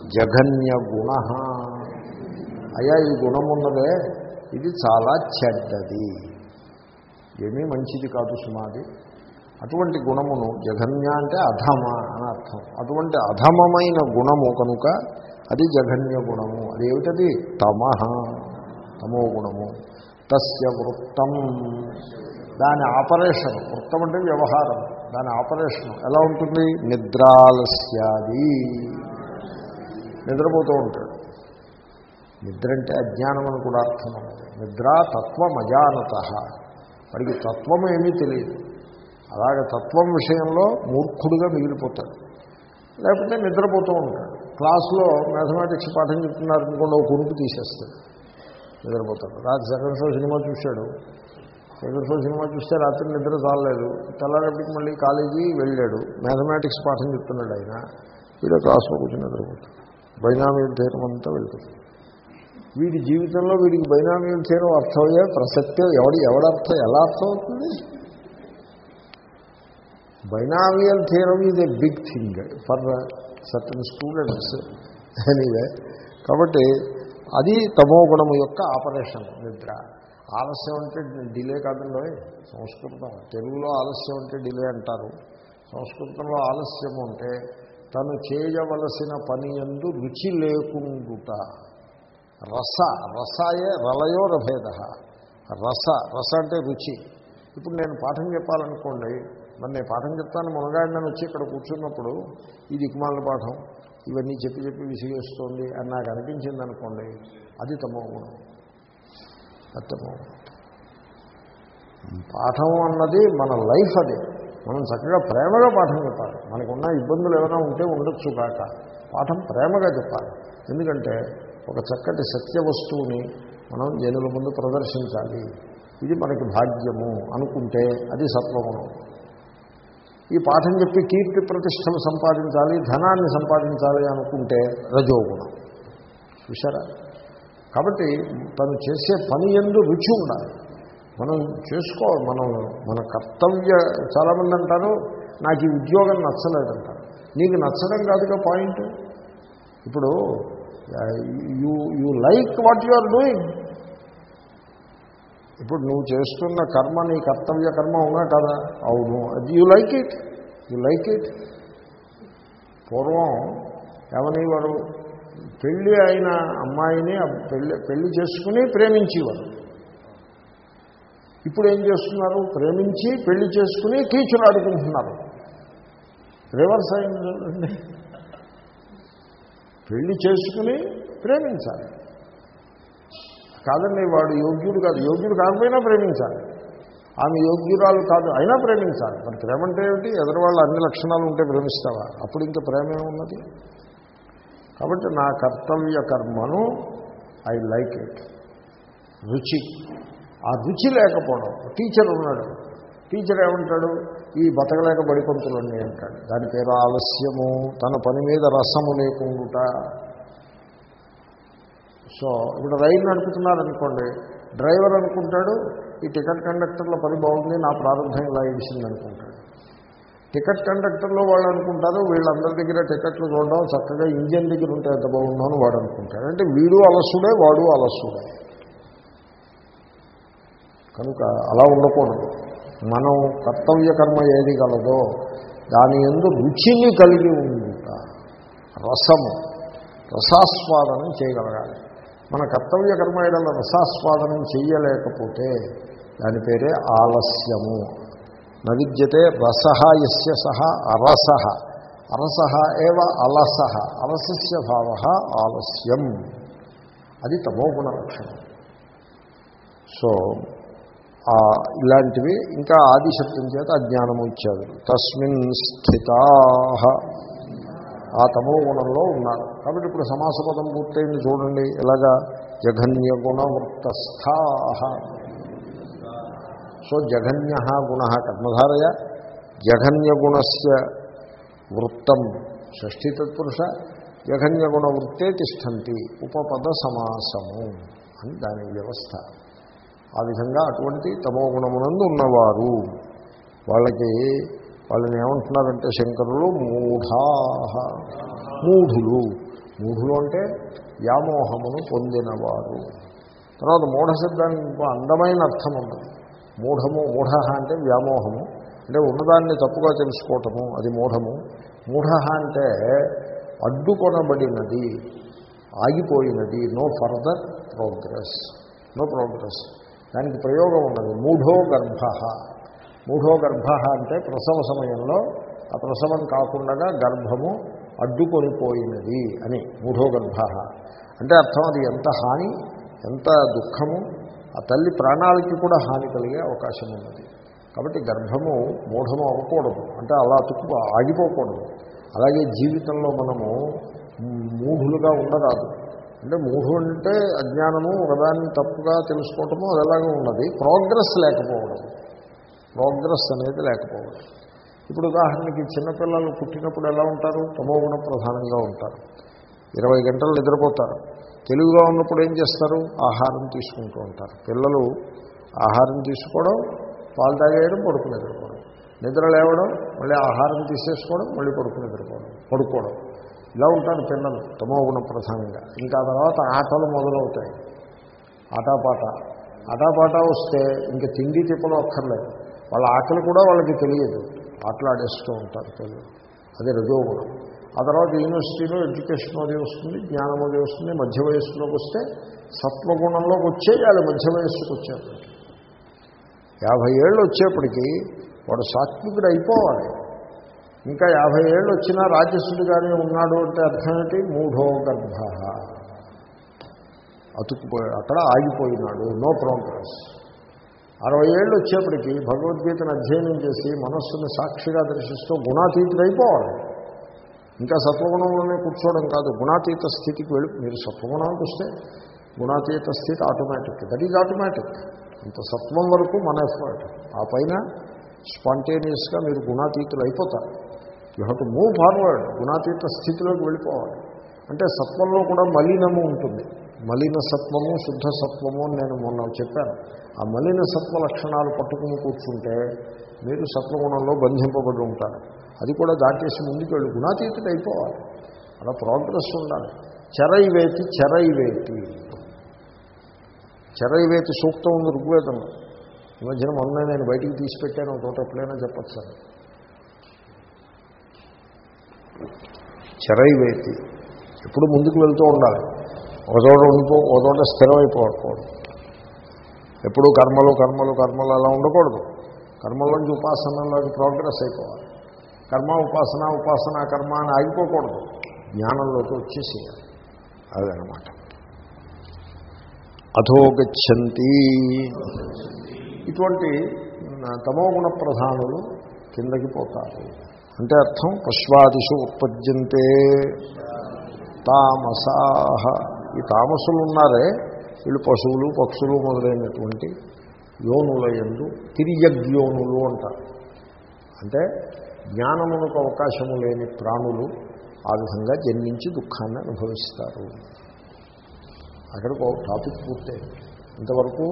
జఘన్య గుణ. అయ్యా ఈ గుణమున్నదే ఇది చాలా చెడ్డది. ఏమీ మంచిది కాదు సుమాది. అటువంటి గుణమును జఘన్య అంటే అధమ అని అర్థం. అటువంటి అధమమైన గుణము కనుక అది జఘన్య గుణము. అదేమిటది తమ. తమో గుణము. తస్య వృత్తం. దాని ఆపరేషన్ వృత్తం అంటే వ్యవహారం దాని ఆపరేషన్ ఎలా ఉంటుంది? నిద్రాలస్యాది. నిద్రపోతూ ఉంటాడు. నిద్ర అంటే అజ్ఞానం అని కూడా అర్థం నిద్ర తత్వం అజానత. వాడికి తత్వం ఏమీ తెలియదు. అలాగే తత్వం విషయంలో మూర్ఖుడుగా మిగిలిపోతాడు. లేకపోతే నిద్రపోతూ ఉంటాడు. క్లాసులో మ్యాథమెటిక్స్ పాఠం చెప్తున్నారు అనుకోండి ఒక కురుపు తీసేస్తాడు. నిద్రపోతాడు. రాత్రి సెకండ్ షో సినిమా చూశాడు. సెకండ్ సినిమా చూస్తే రాత్రి నిద్ర చాలలేదు. తెల్లారేపటికి మళ్ళీ కాలేజీ వెళ్ళాడు. మ్యాథమెటిక్స్ పాఠం చెప్తున్నాడు ఆయన. వీడు క్లాస్లో కూర్చొని నిద్రపోతుంది బైనామీల తీరం అంతా వెళ్తుంది వీడి జీవితంలో వీడికి బైనామీల తీరం అర్థమయ్యే ప్రసక్తే ఎవడి ఎవడర్థం ఎలా అర్థం అవుతుంది? Binomial theorem is a big thing for certain students anyway కాబట్టి అది తమో గుణము యొక్క ఆపరేషన్ నిద్ర. ఆలస్యం అంటే డిలే కాదండి. సంస్కృతం. తెలుగులో ఆలస్యం అంటే డిలే అంటారు. సంస్కృతంలో ఆలస్యం అంటే తను చేయవలసిన పని ఎందు రుచి లేకుండుట. రస రసాయే రలయో రభేద. రస రస అంటే రుచి. ఇప్పుడు నేను పాఠం చెప్పాలనుకోండి మరి నేను పాఠం చెప్తాను మునగాడినని వచ్చి ఇక్కడ కూర్చున్నప్పుడు ఈ దిక్మాల పాఠం ఇవన్నీ చెప్పి చెప్పి విసిగేస్తోంది అని నాకు అనిపించింది అనుకోండి అది తమో గుణం అర్థమవుతుంది. పాఠం అన్నది మన లైఫ్ అది. మనం చక్కగా ప్రేమగా పాఠం చెప్పాలి. మనకున్న ఇబ్బందులు ఏమైనా ఉంటే ఉండొచ్చు కాక పాఠం ప్రేమగా చెప్పాలి. ఎందుకంటే ఒక చక్కటి సత్య వస్తువుని మనం జనుల ముందు ప్రదర్శించాలి. ఇది మనకి భాగ్యము అనుకుంటే అది సత్వగుణం. ఈ పాఠం చెప్పి కీర్తి ప్రతిష్టలు సంపాదించాలి ధనాన్ని సంపాదించాలి అనుకుంటే రజోగుణం. చూసారా కాబట్టి తను చేసే పని ఎందు రుచి ఉండాలి. మనం చేసుకోవాలి మనం మన కర్తవ్య చాలామంది అంటారు నాకు ఈ ఉద్యోగం నచ్చలేదంటారు. నీకు నచ్చడం కాదుగా పాయింట్? ఇప్పుడు you you like what you are doing. ఇప్పుడు నువ్వు చేస్తున్న కర్మ నీ కర్తవ్య కర్మ ఉన్నా కదా? అవును. అది you like it. You like it. పూర్వం ఏమనేవారు పెళ్ళి అయిన అమ్మాయిని పెళ్ళి పెళ్ళి చేసుకుని ప్రేమించేవారు. ఇప్పుడు ఏం చేస్తున్నారు? ప్రేమించి పెళ్ళి చేసుకుని కీచులాడుకుంటున్నారు రివర్స్ అయింది చూడండి. పెళ్ళి చేసుకుని ప్రేమించాలి. కాదండి వాడు యోగ్యుడు కాదు. యోగ్యుడు కాకపోయినా ప్రేమించాలి. ఆమె యోగ్యురాలు కాదు అయినా ప్రేమించాలి. మరి ప్రేమ అంటే ఏమిటి? ఎదరవాళ్ళు అన్ని లక్షణాలు ఉంటే ప్రేమిస్తావా? అప్పుడు ఇంకా ప్రేమే ఉన్నది కాబట్టి నా కర్తవ్య కర్మను ఐ లైక్ ఇట్. రుచి. ఆ రుచి లేకపోవడం. టీచర్ ఉన్నాడు. టీచర్ ఏమంటాడు? ఈ బతకలేక బడిపంతులన్నీ అంటాడు. దాని పేరు ఆలస్యము. తన పని మీద రసము లేకుండా సో ఇప్పుడు రైలు నడుపుతున్నారనుకోండి. డ్రైవర్ అనుకుంటాడు ఈ టికెట్ కండక్టర్ల పని బాగుంది నా ప్రారంభం ఇలా ఇచ్చింది అనుకుంటాడు టికెట్ కండక్టర్లో వాళ్ళు అనుకుంటారు వీళ్ళందరి దగ్గర టికెట్లు చూడడం చక్కగా ఇంజన్ దగ్గర ఉంటే ఎంత బాగుందో అని వాడు అనుకుంటాడు. అంటే వీడు అలసుడే వాడు అలసుడే. కనుక అలా ఉండకూడదు. మనం కర్తవ్య కర్మ ఏది కలదో దాని ఎందు రుచిని కలిగి ఉండుట రసము రసాస్వాదనం చేయగలగాలి. మన కర్తవ్య కర్మ ఏదైనా రసాస్వాదనం చేయలేకపోతే దాని పేరే ఆలస్యము. నవిద్యతే రస ఎస్య సహ అరస. అరస ఏవ అలస. అలసస్య భావ ఆలస్యం. అది తమోగుణ లక్షణం సో ఇలాంటివి ఇంకా ఆదిశబ్దం చేత అజ్ఞానము ఇచ్చారు. తస్మిన్ స్థితా. ఆ తమో గుణంలో ఉన్నారు. కాబట్టి ఇప్పుడు సమాస పదం పూర్తయింది చూడండి. ఎలాగా? జఘన్య గుణ సో జఘన్య గుణ కర్మధారయ జఘన్యగుణస్ వృత్తం షష్ఠీ తత్పురుష జఘన్య గుణ వృత్తే తిష్టంతి ఉపపద సమాసము అని దాని వ్యవస్థ. ఆ విధంగా అటువంటి తమో గుణమునందు ఉన్నవారు వాళ్ళకి వాళ్ళని ఏమంటున్నారంటే శంకరులు మూఢా. మూఢులు. మూఢులు అంటే వ్యామోహమును పొందినవారు. తర్వాత మూఢ ఇంకో అందమైన అర్థం ఉన్నది మూఢము మూఢ అంటే వ్యామోహము. అంటే ఉన్నదాన్ని తప్పుగా తెలుసుకోవటము అది మూఢము. మూఢ అంటే అడ్డుకొనబడినది ఆగిపోయినది no further progress no progress దానికి ప్రయోగం ఉన్నది మూఢో గర్భ. మూఢో గర్భ అంటే ప్రసవ సమయంలో ఆ ప్రసవం కాకుండా గర్భము అడ్డుకొనిపోయినది అని మూఢో గర్భ. అంటే అర్థం అది ఎంత హాని ఎంత దుఃఖము ఆ తల్లి ప్రాణాలకి కూడా హాని కలిగే అవకాశం ఉన్నది. కాబట్టి గర్భము మూఢము అవ్వకూడదు. అంటే అలా తుక్కు ఆగిపోకూడదు. అలాగే జీవితంలో మనము మూఢులుగా ఉండరాదు. అంటే మూఢు అంటే అజ్ఞానము ఒకదాన్ని తప్పుగా తెలుసుకోవటము అది ఎలాగో ఉన్నది. ప్రోగ్రెస్ లేకపోవడం. ప్రోగ్రెస్ అనేది లేకపోవడం. ఇప్పుడు ఉదాహరణకి చిన్నపిల్లలు పుట్టినప్పుడు ఎలా ఉంటారు? తమోగుణ ప్రధానంగా ఉంటారు. ఇరవై గంటలు నిద్రపోతారు. తెలుగుగా ఉన్నప్పుడు ఏం చేస్తారు? ఆహారం తీసుకుంటూ ఉంటారు. పిల్లలు ఆహారం తీసుకోవడం పాలు తాగేయడం పడుకుని నిద్రపోవడం. నిద్ర లేవడం మళ్ళీ ఆహారం తీసేసుకోవడం మళ్ళీ పడుకుని నిద్రపోవడం పడుకోవడం. ఇలా ఉంటారు పిల్లలు తమోగుణ ప్రధానంగా. ఇంకా తర్వాత ఆటలు మొదలవుతాయి. ఆటాపాట. ఆటాపాట వస్తే ఇంకా తిండి తిప్పలు అక్కర్లేదు. వాళ్ళ ఆకలి కూడా వాళ్ళకి తెలియదు. ఆటలాడేస్తూ ఉంటారు పిల్లలు. అది రజోగుణం. ఆ తర్వాత యూనివర్సిటీలో ఎడ్యుకేషన్ అది వస్తుంది జ్ఞానం అది వస్తుంది మధ్య వయస్సులోకి వస్తే సత్వగుణంలోకి వచ్చేయాలి మధ్య వయస్సుకి వచ్చేప్పటికి యాభై ఏళ్ళు వచ్చేప్పటికి వాడు సాత్వికుడు అయిపోవాలి. ఇంకా యాభై ఏళ్ళు వచ్చినా రాజస్సుడిగానే ఉన్నాడు అంటే అర్థం ఏంటి? మూఢో గర్భ. అతుక్కుపోయాడు అక్కడ ఆగిపోయినాడు. No progress. అరవై ఏళ్ళు వచ్చేప్పటికీ భగవద్గీతను అధ్యయనం చేసి మనస్సును సాక్షిగా దర్శిస్తూ గుణాతీతుడైపోవాలి. అయిపోవాలి ఇంకా సత్వగుణంలోనే కూర్చోవడం కాదు. గుణాతీత స్థితికి వెళ్ళి మీరు సత్వగుణానికి వస్తే గుణాతీత స్థితి ఆటోమేటిక్ దట్ ఈజ్ ఆటోమేటిక్ ఇంత సత్వం వరకు మన ఎఫర్ట్ ఆ పైన స్పాంటేనియస్గా మీరు గుణాతీతులు అయిపోతారు. You have to move forward గుణాతీత స్థితిలోకి వెళ్ళిపోవాలి. అంటే సత్వంలో కూడా మలినము ఉంటుంది. మలిన సత్వము శుద్ధ సత్వము అని నేను మొన్న చెప్పాను. ఆ మలిన సత్వ లక్షణాలు పట్టుకుని కూర్చుంటే మీరు సత్వగుణంలో బంధింపబడి ఉంటారు. అది కూడా దాటేసి ముందుకు వెళ్ళి గుణాతీతుడు అయిపోవాలి. అలా ప్రోగ్రెస్ ఉండాలి. చెరైవేతి చెరైవేతి. చెరైవేతి సూక్తం ఉంది ఋగ్వేదంలో. ఈ మధ్యన మొన్న నేను బయటికి తీసిపెట్టాను తోట ఎప్పుడైనా చెప్పచ్చు సార్. చెరైవేతి. ఎప్పుడు ముందుకు వెళ్తూ ఉండాలి. ఒకచోట ఉండిపో ఒకచోట స్థిరమైపోకూడదు. ఎప్పుడు కర్మలు కర్మలు కర్మలు అలా ఉండకూడదు. కర్మలోంచి ఉపాసనలోకి ప్రోగ్రెస్ అయిపోవాలి. కర్మ ఉపాసన ఉపాసన కర్మ అని ఆగిపోకూడదు. జ్ఞానంలోకి వచ్చేసేయాలి. అదనమాట. అథోగచ్చంతి ఇటువంటి తమోగుణ ప్రధానులు కిందకి పోతారు. అంటే అర్థం పశ్వాదిషు ఉత్పద్యంతే తామసాహ ఈ తామసులు ఉన్నారే వీళ్ళు పశువులు పక్షులు మొదలైనటువంటి యోనుల ఎందు తిరియగ్యోనులు అంటారు. అంటే జ్ఞానమునకు అవకాశము లేని ప్రాణులు ఆ విధంగా జన్మించి దుఃఖాన్ని అనుభవిస్తారు. అక్కడికి ఒక టాపిక్ పూర్తయింది. ఇంతవరకు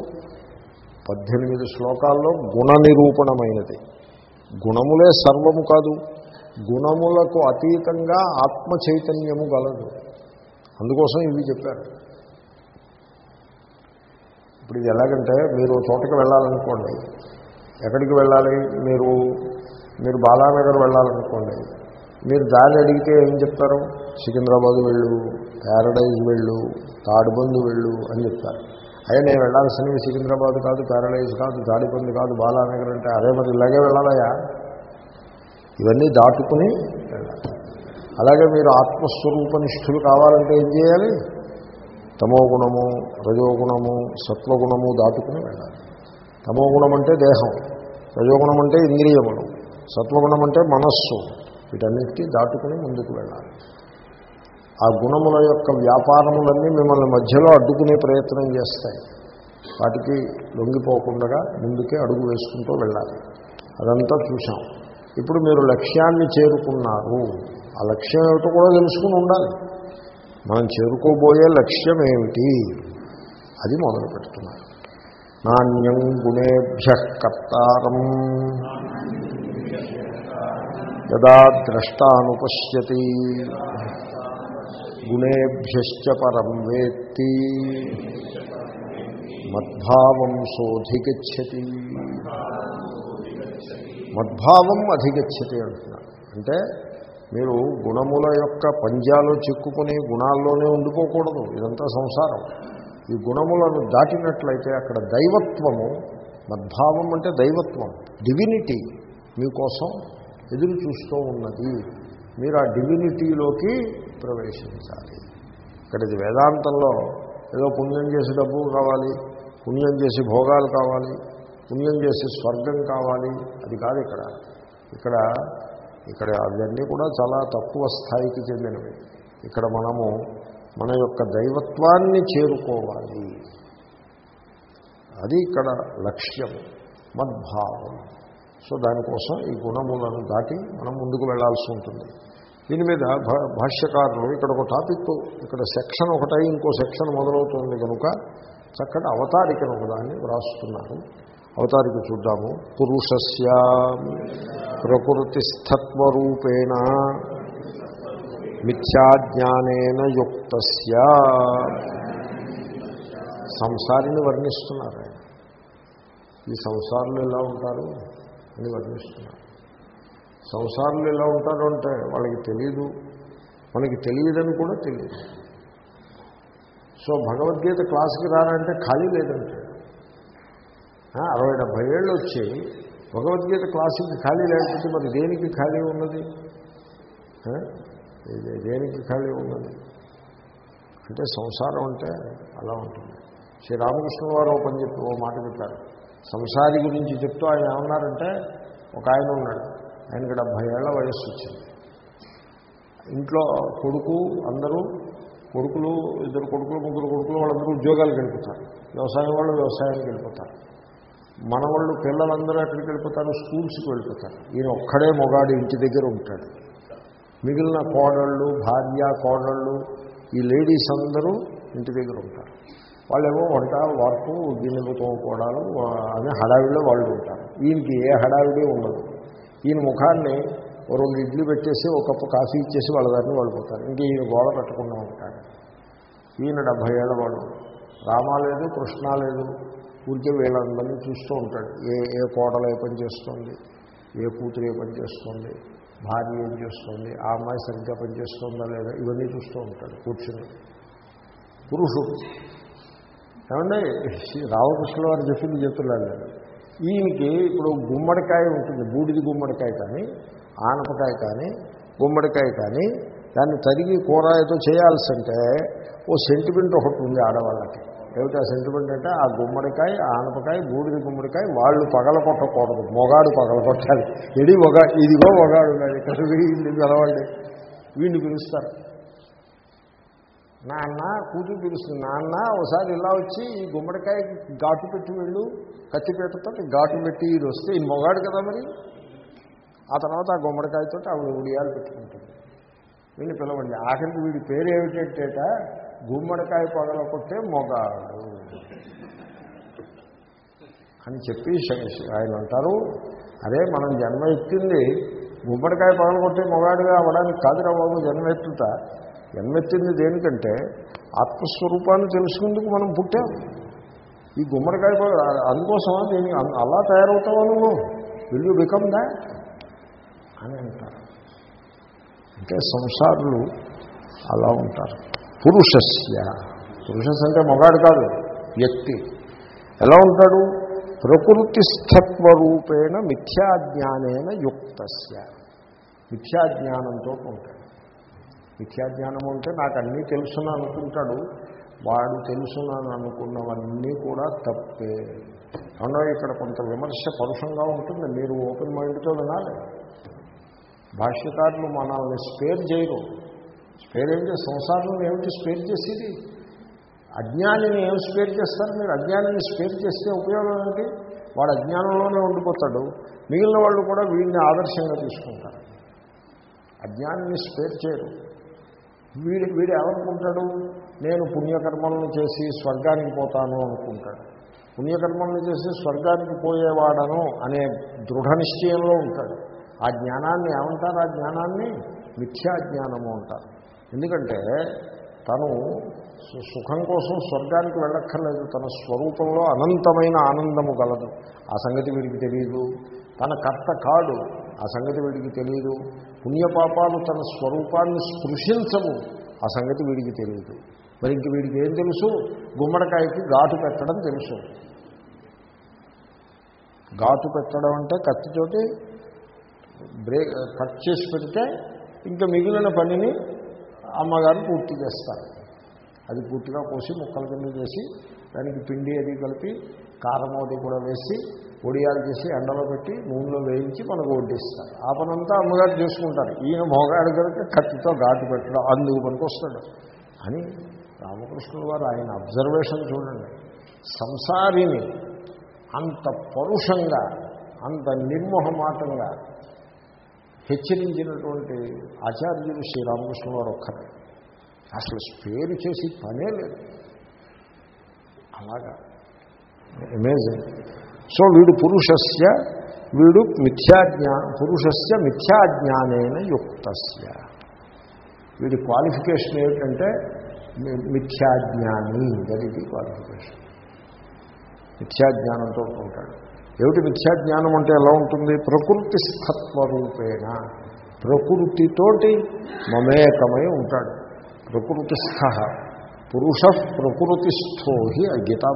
పద్దెనిమిది శ్లోకాల్లో గుణ నిరూపణమైనది గుణములే సర్వము కాదు గుణములకు అతీతంగా ఆత్మ చైతన్యము గలదు. అందుకోసం ఇవి చెప్పారు. ఇప్పుడు ఇది ఎలాగంటే మీరు చోటకి వెళ్ళాలనుకోండి ఎక్కడికి వెళ్ళాలి మీరు మీరు బాలానగర్ వెళ్ళాలనుకోండి మీరు దారి అడిగితే ఏం చెప్తారు? సికింద్రాబాద్ వెళ్ళు ప్యారడైజ్ వెళ్ళు తాడుబందు వెళ్ళు అని చెప్తారు. అయ్యా నేను వెళ్ళాల్సినవి సికింద్రాబాద్ కాదు ప్యారడైజ్ కాదు తాడిబందు కాదు బాలానగర్ అంటే అదే మరి ఇలాగే వెళ్ళాలయా ఇవన్నీ దాటుకుని వెళ్ళాలి. అలాగే మీరు ఆత్మస్వరూపనిష్ఠులు కావాలంటే ఏం చేయాలి? తమో గుణము రజోగుణము సత్వగుణము దాటుకుని వెళ్ళాలి. తమో గుణం అంటే దేహం రజోగుణం అంటే ఇంద్రియములు. సత్వగుణం అంటే మనస్సు. వీటన్నిటికీ దాటుకుని ముందుకు వెళ్ళాలి. ఆ గుణముల యొక్క వ్యాపారములన్నీ మిమ్మల్ని మధ్యలో అడ్డుకునే ప్రయత్నం చేస్తాయి. వాటికి లొంగిపోకుండా ముందుకే అడుగు వేసుకుంటూ వెళ్ళాలి. అదంతా చూసాం ఇప్పుడు మీరు లక్ష్యాన్ని చేరుకున్నారు. ఆ లక్ష్యం ఏమిటో కూడా తెలుసుకుని ఉండాలి. మనం చేరుకోబోయే లక్ష్యం ఏమిటి? అది మొదలు పెడుతున్నారు నాణ్యం గుణేభ్య కర్తారం. యదా ద్రష్టానుపశ్యతి. గుణేభ్యశ్చ పరం వేత్తి. మద్భావం సోధిగచ్చతి. మద్భావం అధిగచ్చతి అంటున్నారు. అంటే మీరు గుణముల యొక్క పంజాలో చిక్కుకుని గుణాల్లోనే ఉండిపోకూడదు. ఇదంతా సంసారం. ఈ గుణములను దాటినట్లయితే అక్కడ దైవత్వము మద్భావం అంటే దైవత్వం డివినిటీ మీకోసం ఎదురు చూస్తూ ఉన్నది. మీరు ఆ డివినిటీలోకి ప్రవేశించాలి. ఇక్కడ ఇది వేదాంతంలో ఏదో పుణ్యం చేసి డబ్బు కావాలి పుణ్యం చేసి భోగాలు కావాలి పుణ్యం చేసి స్వర్గం కావాలి. అది కాదు ఇక్కడ. ఇక్కడ ఇక్కడ అవన్నీ కూడా చాలా తక్కువ స్థాయికి చెందినవి. ఇక్కడ మనము మన యొక్క దైవత్వాన్ని చేరుకోవాలి. అది ఇక్కడ లక్ష్యం. మద్భావం. సో దానికోసం ఈ గుణములను దాటి మనం ముందుకు వెళ్ళాల్సి ఉంటుంది. దీని మీద భా- భాష్యకారులు ఇక్కడ ఒక టాపిక్ ఇక్కడ సెక్షన్ ఒకటై ఇంకో సెక్షన్ మొదలవుతుంది కనుక చక్కటి అవతారికను ఒకదాన్ని వ్రాస్తున్నారు. అవతారిక చూద్దాము. పురుషస్య ప్రకృతిస్థత్వరూపేణ మిథ్యాజ్ఞానేన యుక్త సంసారిని వర్ణిస్తున్నారు ఈ సంసారులు ఎలా ఉంటారు? అని వర్ణిస్తున్నారు. సంసారులు ఎలా ఉంటారు అంటే వాళ్ళకి తెలియదు మనకి తెలియదని కూడా తెలియదు. సో భగవద్గీత క్లాస్కి రానంటే ఖాళీ లేదంటే. అరవై డెబ్భై ఏళ్ళు వచ్చి భగవద్గీత క్లాసుకి ఖాళీ లేకపోతే మరి దేనికి ఖాళీ ఉన్నది? దేనికి ఖాళీ ఉన్నది? అంటే సంసారం అంటే అలా ఉంటుంది. శ్రీరామకృష్ణ వారు ఓ పని చెప్పి ఓ మాట చెప్పారు. సంసారి గురించి చెప్తూ ఆయన ఏమన్నారంటే ఒక ఆయన ఉన్నాడు ఆయనకి డెబ్భై ఏళ్ళ వయస్సు వచ్చింది. ఇంట్లో కొడుకు అందరూ కొడుకులు ఇద్దరు కొడుకులు ముగ్గురు కొడుకులు వాళ్ళందరూ ఉద్యోగాలకు వెళ్ళిపోతారు. వ్యవసాయం వాళ్ళు వ్యవసాయానికి వెళ్ళిపోతారు. మన వాళ్ళు పిల్లలందరూ ఎక్కడికి వెళ్ళిపోతారు? స్కూల్స్కి వెళ్ళిపోతారు. ఈయన ఒక్కడే మొగాడు ఇంటి దగ్గర ఉంటాడు. మిగిలిన కోడళ్ళు భార్య కోడళ్ళు ఈ లేడీస్ అందరూ ఇంటి దగ్గర ఉంటారు. వాళ్ళేమో వంట వర్క్ గిన్నెలు తోముకోవడాలు అనే హడావిడిలో వాళ్ళు ఉంటారు. ఈయనకి ఏ హడావిడి ఉండదు. ఈయన ముఖాన్ని రెండు ఇడ్లీ పెట్టేసి ఒక కప్పు కాఫీ ఇచ్చేసి వాళ్ళ దాన్ని వాళ్ళు పోతారు. ఇంక ఈయన గోడ పెట్టకుండా ఉంటాడు ఈయన డెబ్భై ఏళ్ళ వాడు. రామ లేదు కృష్ణ లేదు. ఊరికే వీళ్ళందరినీ చూస్తూ ఉంటాడు. ఏ ఏ కోడలు ఏ పని చేస్తుంది? ఏ కూతురు ఏ పని చేస్తుంది? భార్య ఏం చేస్తుంది? ఆ అమ్మాయి సరిగ్గా పనిచేస్తుందా లేదా? ఇవన్నీ చూస్తూ ఉంటాడు కూర్చుని. పురుషుడు. ఏమండి? శ్రీ రామకృష్ణ వారు చెప్పింది చెప్తున్నాను నేను. ఈయనకి ఇప్పుడు గుమ్మడికాయ ఉంటుంది బూడిది గుమ్మడికాయ కానీ ఆనపకాయ కానీ గుమ్మడికాయ కానీ దాన్ని తరిగి కూరాయతో చేయాల్సి అంటే ఓ సెంటిమెంట్ ఒకటి ఉంది ఆడవాళ్ళకి. ఏమిటి ఆ సెంటిమెంట్ అంటే ఆ గుమ్మడికాయ ఆనపకాయ బూడిది గుమ్మడికాయ వాళ్ళు పగల కొట్టకూడదు మొగాడు పగల కొట్టాలి ఎడి మొగా ఇదిగో మొగాడు ఇక్కడ వీళ్ళు పిలవండి. వీళ్ళు పిలుస్తారు. నాన్న కూతురు పిలుస్తుంది నాన్న ఒకసారి ఇలా వచ్చి ఈ గుమ్మడికాయ ఘాటు పెట్టి వెళ్ళు. కత్తిపేటతో ఘాటు పెట్టి ఇది వస్తే ఈ మొగాడు కదా మరి? ఆ తర్వాత ఆ గుమ్మడికాయతో ఆవిడ ఉడియాలు పెట్టుకుంటుంది. వీడిని పిలవండి. ఆఖరికి వీడి పేరు ఏమిటంటేట గుమ్మడికాయ పగల కొట్టే మొగాడు. అని చెప్పి ఆయన అంటారు. అదే మనం జన్మ ఎత్తింది గుమ్మడికాయ పగల కొట్టే మొగాడుగా అవ్వడానికి కాదురా బాబు జన్మ ఎత్తుతా ఎన్నెత్తింది దేనికంటే ఆత్మస్వరూపాన్ని తెలుసుకుందుకు మనం పుట్టాం. ఈ గుమ్మడికాయ అందుకోసమా దీని అలా తయారవుతావా నువ్వు? విల్ యూ బికమ్ దాట్ అని అంటారు. అంటే సంసారులు అలా ఉంటారు. పురుషస్య. పురుషస్ అంటే మగాడు కాదు వ్యక్తి. ఎలా ఉంటాడు? ప్రకృతిస్థత్వరూపేణ మిథ్యాజ్ఞానేన యుక్తస్య. మిథ్యాజ్ఞానంతో ఉంటాడు. మిథ్యాజ్ఞానము అంటే నాకు అన్నీ తెలుసును అనుకుంటాడు. వాడు తెలుసునని అనుకున్నవన్నీ కూడా తప్పే. అవునా ఇక్కడ కొంత విమర్శ పరుషంగా ఉంటుంది. మీరు ఓపెన్ మైండ్తో వినాలి. భాష్యకారులు మనల్ని స్పేర్ చేయరు. స్పేర్ ఏం చేసి సంసారం ఏమిటి స్పేర్ చేసేది? అజ్ఞానిని ఏం స్పేర్ చేస్తారు మీరు? అజ్ఞానిని స్పేర్ చేస్తే ఉపయోగం ఏంటి? వాడు అజ్ఞానంలోనే ఉండిపోతాడు. మిగిలిన వాళ్ళు కూడా వీడిని ఆదర్శంగా తీసుకుంటారు. అజ్ఞానిని స్పేర్ చేయరు. వీడు వీడు ఏమనుకుంటాడు? నేను పుణ్యకర్మలను చేసి స్వర్గానికి పోతాను అనుకుంటాడు. పుణ్యకర్మలను చేసి స్వర్గానికి పోయేవాడను అనే దృఢ నిశ్చయంలో ఉంటాడు. ఆ జ్ఞానాన్ని ఏమంటారు? ఆ జ్ఞానాన్ని మిథ్యా జ్ఞానము అంటారు. ఎందుకంటే తను సుఖం కోసం స్వర్గానికి వెళ్ళక్కర్లేదు. తన స్వరూపంలో అనంతమైన ఆనందము గలదు. ఆ సంగతి వీడికి తెలియదు తన కర్త కాడు. ఆ సంగతి వీడికి తెలియదు పుణ్యపాపాలు తన స్వరూపాన్ని స్పృశించవు. ఆ సంగతి వీడికి తెలియదు మరి ఇంక వీడికి ఏం తెలుసు? గుమ్మడికాయకి ఘాటు పెట్టడం తెలుసు. ఘాటు పెట్టడం అంటే కత్తితోటి బ్రేక్ కట్ చేసి పెడితే ఇంకా మిగిలిన పనిని అమ్మగారు పూర్తి చేస్తారు. అది పూర్తిగా కోసి ముక్కల కింద చేసి దానికి పిండి అది కలిపి కారం అది కూడా వేసి ఒడియాలు చేసి ఎండలో పెట్టి నూనెలో వేయించి మనకు వడ్డిస్తారు. ఆ పనంతా అమ్మగారు చేసుకుంటారు. ఈయన మోగాడు కనుక కత్తితో ఘాటు పెట్టడం అందుకు పనికొస్తాడు. అని రామకృష్ణుల వారు ఆయన అబ్జర్వేషన్ చూడండి. సంసారిని అంత పరుషంగా అంత నిర్మోహమాటంగా హెచ్చరించినటువంటి ఆచార్యులు శ్రీరామకృష్ణ వారు ఒక్కరే. అసలు పేరు చేసి పనే లేదు. అలాగా. అమేజింగ్ సో వీడు పురుషస్య వీడు మిథ్యాజ్ఞా పురుషస్య మిథ్యాజ్ఞానేన యుక్తస్య. వీడి క్వాలిఫికేషన్ ఏమిటంటే మిథ్యాజ్ఞాని దట్ ఇది క్వాలిఫికేషన్ మిథ్యాజ్ఞానంతో ఉంటాడు. ఏమిటి మిథ్యాజ్ఞానం అంటే ఎలా ఉంటుంది? ప్రకృతి స్థత్వరూపేణ ప్రకృతితోటి మమేకమై ఉంటాడు. ప్రకృతిస్థ. పురుష ప్రకృతిస్థో హి ఆ గీతా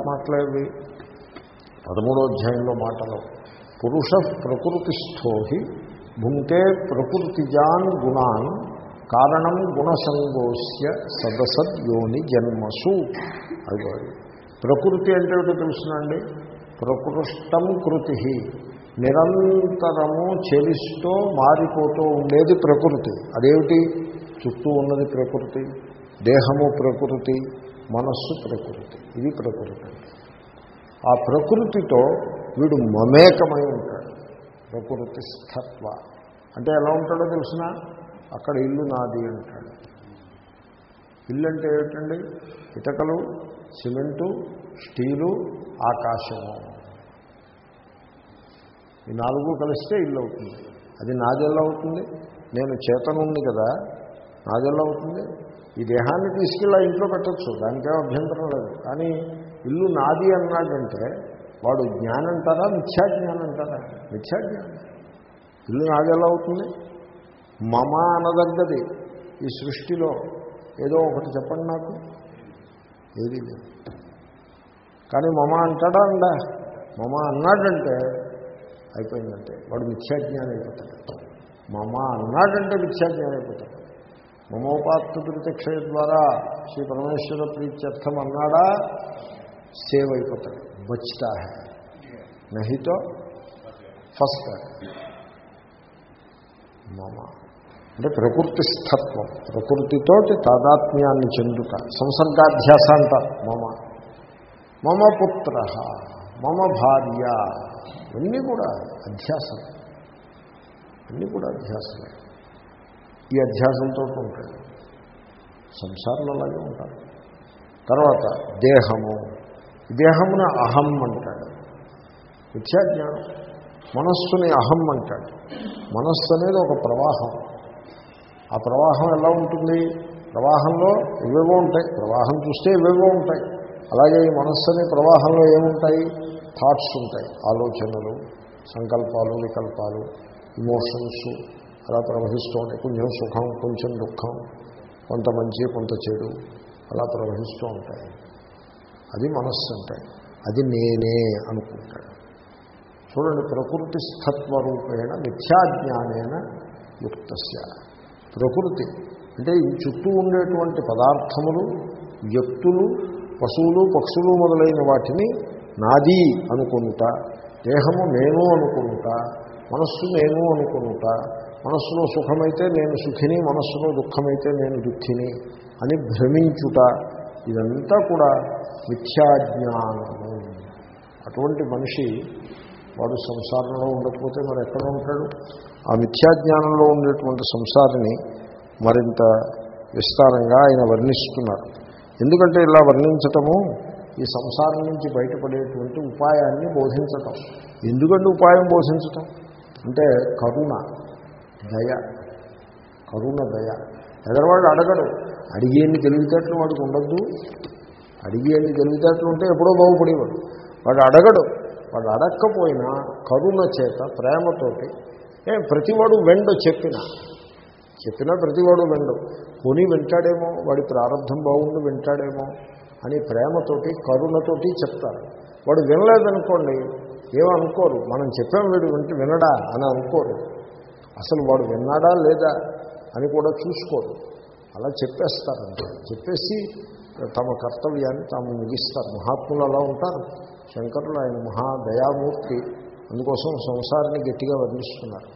పదమూడో అధ్యాయంలో మాటలు. పురుష ప్రకృతిస్థో హి భుంతే ప్రకృతిజాన్ గుణాన్ కారణం గుణసంగోస్య సదసద్యోని జన్మసు. అది ప్రకృతి అంటే ఏమిటో తెలుసునండి? ప్రకృష్టం కృతి నిరంతరము చెలిస్తూ మారిపోతూ ఉండేది ప్రకృతి. అదేమిటి? చుట్టూ ఉన్నది ప్రకృతి దేహము ప్రకృతి మనస్సు ప్రకృతి. ఇది ప్రకృతి. ఆ ప్రకృతితో వీడు మమేకమై ఉంటాడు. ప్రకృతి స్థత్వ. అంటే ఎలా ఉంటాడో తెలిసిన? అక్కడ ఇల్లు నాది అంటాడు. ఇల్లు అంటే ఏమిటండి? ఇటకలు సిమెంటు స్టీలు ఆకాశము. ఈ నాలుగు కలిస్తే ఇల్లు అవుతుంది. అది నాదెల్లా అవుతుంది? నేను చేతనుంది కదా నాదెల్లా అవుతుంది? ఈ దేహాన్ని తీసుకెళ్ళి ఆ ఇంట్లో పెట్టచ్చు దానికేం అభ్యంతరం లేదు. కానీ ఇల్లు నాది అన్నాడంటే వాడు జ్ఞానం అంటారా మిథ్యాజ్ఞానం అంటారా మిథ్యాజ్ఞానం ఇల్లు నాదెలా అవుతుంది? మమ అనదగ్గది. ఈ సృష్టిలో ఏదో ఒకటి చెప్పండి నాకు. ఏది కానీ మమ అంటాడా అండా మమ అన్నాడంటే అయిపోయిందంటే వాడు మిథ్యాజ్ఞానం అయిపోతాడు మమ అన్నాడంటే మిథ్యాజ్ఞానం అయిపోతాడు మమోపాత్త ప్రత్యక్షయ ద్వారా శ్రీ పరమేశ్వర ప్రీత్యర్థం అన్నాడా సేవ్ అయిపోతాడు బచ్తా హై నహితో ఫస్ట్ మమ అంటే ప్రకృతి స్థత్వం ప్రకృతితోటి తాదాత్మ్యాన్ని చెందుట సంసర్గాధ్యాస అంటారు మమ మమ పుత్ర మమ భార్య ఇవన్నీ కూడా అధ్యాసం అన్నీ కూడా అధ్యాసమే ఈ అధ్యాసంతో ఉంటాడు సంసారంలో అలాగే ఉంటారు తర్వాత దేహము దేహమున అహం అంటాడు. మిథ్యాజ్ఞానం మనస్సుని అహం అంటాడు. మనస్సు అనేది ఒక ప్రవాహం. ఆ ప్రవాహం ఎలా ఉంటుంది? ప్రవాహంలో ఇవేవో ఉంటాయి. ప్రవాహం చూస్తే ఇవేవో ఉంటాయి. అలాగే ఈ మనస్సు అనే ప్రవాహంలో ఏముంటాయి? థాట్స్ ఉంటాయి. ఆలోచనలు సంకల్పాలు వికల్పాలు ఇమోషన్స్ అలా ప్రవహిస్తూ ఉంటాయి. కొంచెం సుఖం కొంచెం దుఃఖం కొంత మంచి కొంత చెడు అలా ప్రవహిస్తూ ఉంటాయి. అది మనస్సు అంటే అది నేనే అనుకుంటాడు. చూడండి ప్రకృతి స్థత్వరూపేణ మిథ్యాజ్ఞానేన యుక్తస్య. ప్రకృతి అంటే ఈ చుట్టూ ఉండేటువంటి పదార్థములు వ్యక్తులు పశువులు పక్షులు మొదలైన వాటిని నాది అనుకుంటా దేహము నేను అనుకుంటా మనస్సు నేను అనుకుంటా మనస్సులో సుఖమైతే నేను సుఖిని మనస్సులో దుఃఖమైతే నేను దుఃఖిని అని భ్రమించుట ఇదంతా కూడా మిథ్యాజ్ఞానము. అటువంటి మనిషి వాడు సంసారంలో ఉండకపోతే మరి ఎక్కడ ఉంటాడు? ఆ మిథ్యాజ్ఞానంలో ఉండేటువంటి సంసారిని మరింత విస్తారంగా ఆయన వర్ణిస్తున్నారు. ఎందుకంటే ఇలా వర్ణించటము ఈ సంసారం నుంచి బయటపడేటువంటి ఉపాయాన్ని బోధించటం. ఎందుకంటే ఉపాయం బోధించటం? అంటే కరుణ దయ కరుణ దయ. ఎదరవాడు అడగడు అడిగేన్ని తెలివితేటలు వాడికి ఉండద్దు. అడిగేన్ని తెలివితేటలు ఉంటే ఎప్పుడో బాగుపడేవాడు. వాడు అడగడు. వాడు అడగకపోయినా కరుణ చేత ప్రేమతోటి ఏ ప్రతివాడు వెండు చెప్పిన. చెప్పినా ప్రతివాడు వెండు. కొని వింటాడేమో వాడి ప్రారంభం బాగుండి వింటాడేమో అని ప్రేమతోటి కరుణతోటి చెప్తారు. వాడు వినలేదనుకోండి ఏమనుకోరు? మనం చెప్పాం వీడు వింటే వినడా అని అనుకోరు. అసలు వాడు విన్నాడా లేదా అని కూడా చూసుకోరు. అలా చెప్పేస్తారంటే. చెప్పేసి తమ కర్తవ్యాన్ని తాము ముగిస్తారు. మహాత్ములు అలా ఉంటారు. శంకరులు ఆయన మహాదయామూర్తి. అందుకోసం సంసారాన్ని గట్టిగా వర్ణిస్తున్నారు.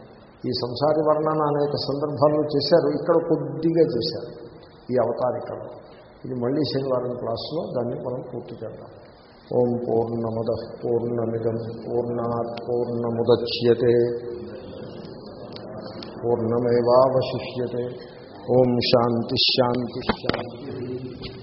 ఈ సంసారి వర్ణన అనేక సందర్భాల్లో చేశారు. ఇక్కడ కొద్దిగా చేశారు. ఈ అవతారికలో. ఇది మళ్ళీ శనివారం క్లాసులో దాన్ని మనం పూర్తి చేద్దాం. ఓం పూర్ణమద పూర్ణమిదం పూర్ణాత్ పూర్ణముద్యతే. పూర్ణమేవాశిష్యతే ఓం శాంతి శాంతి శాంతి.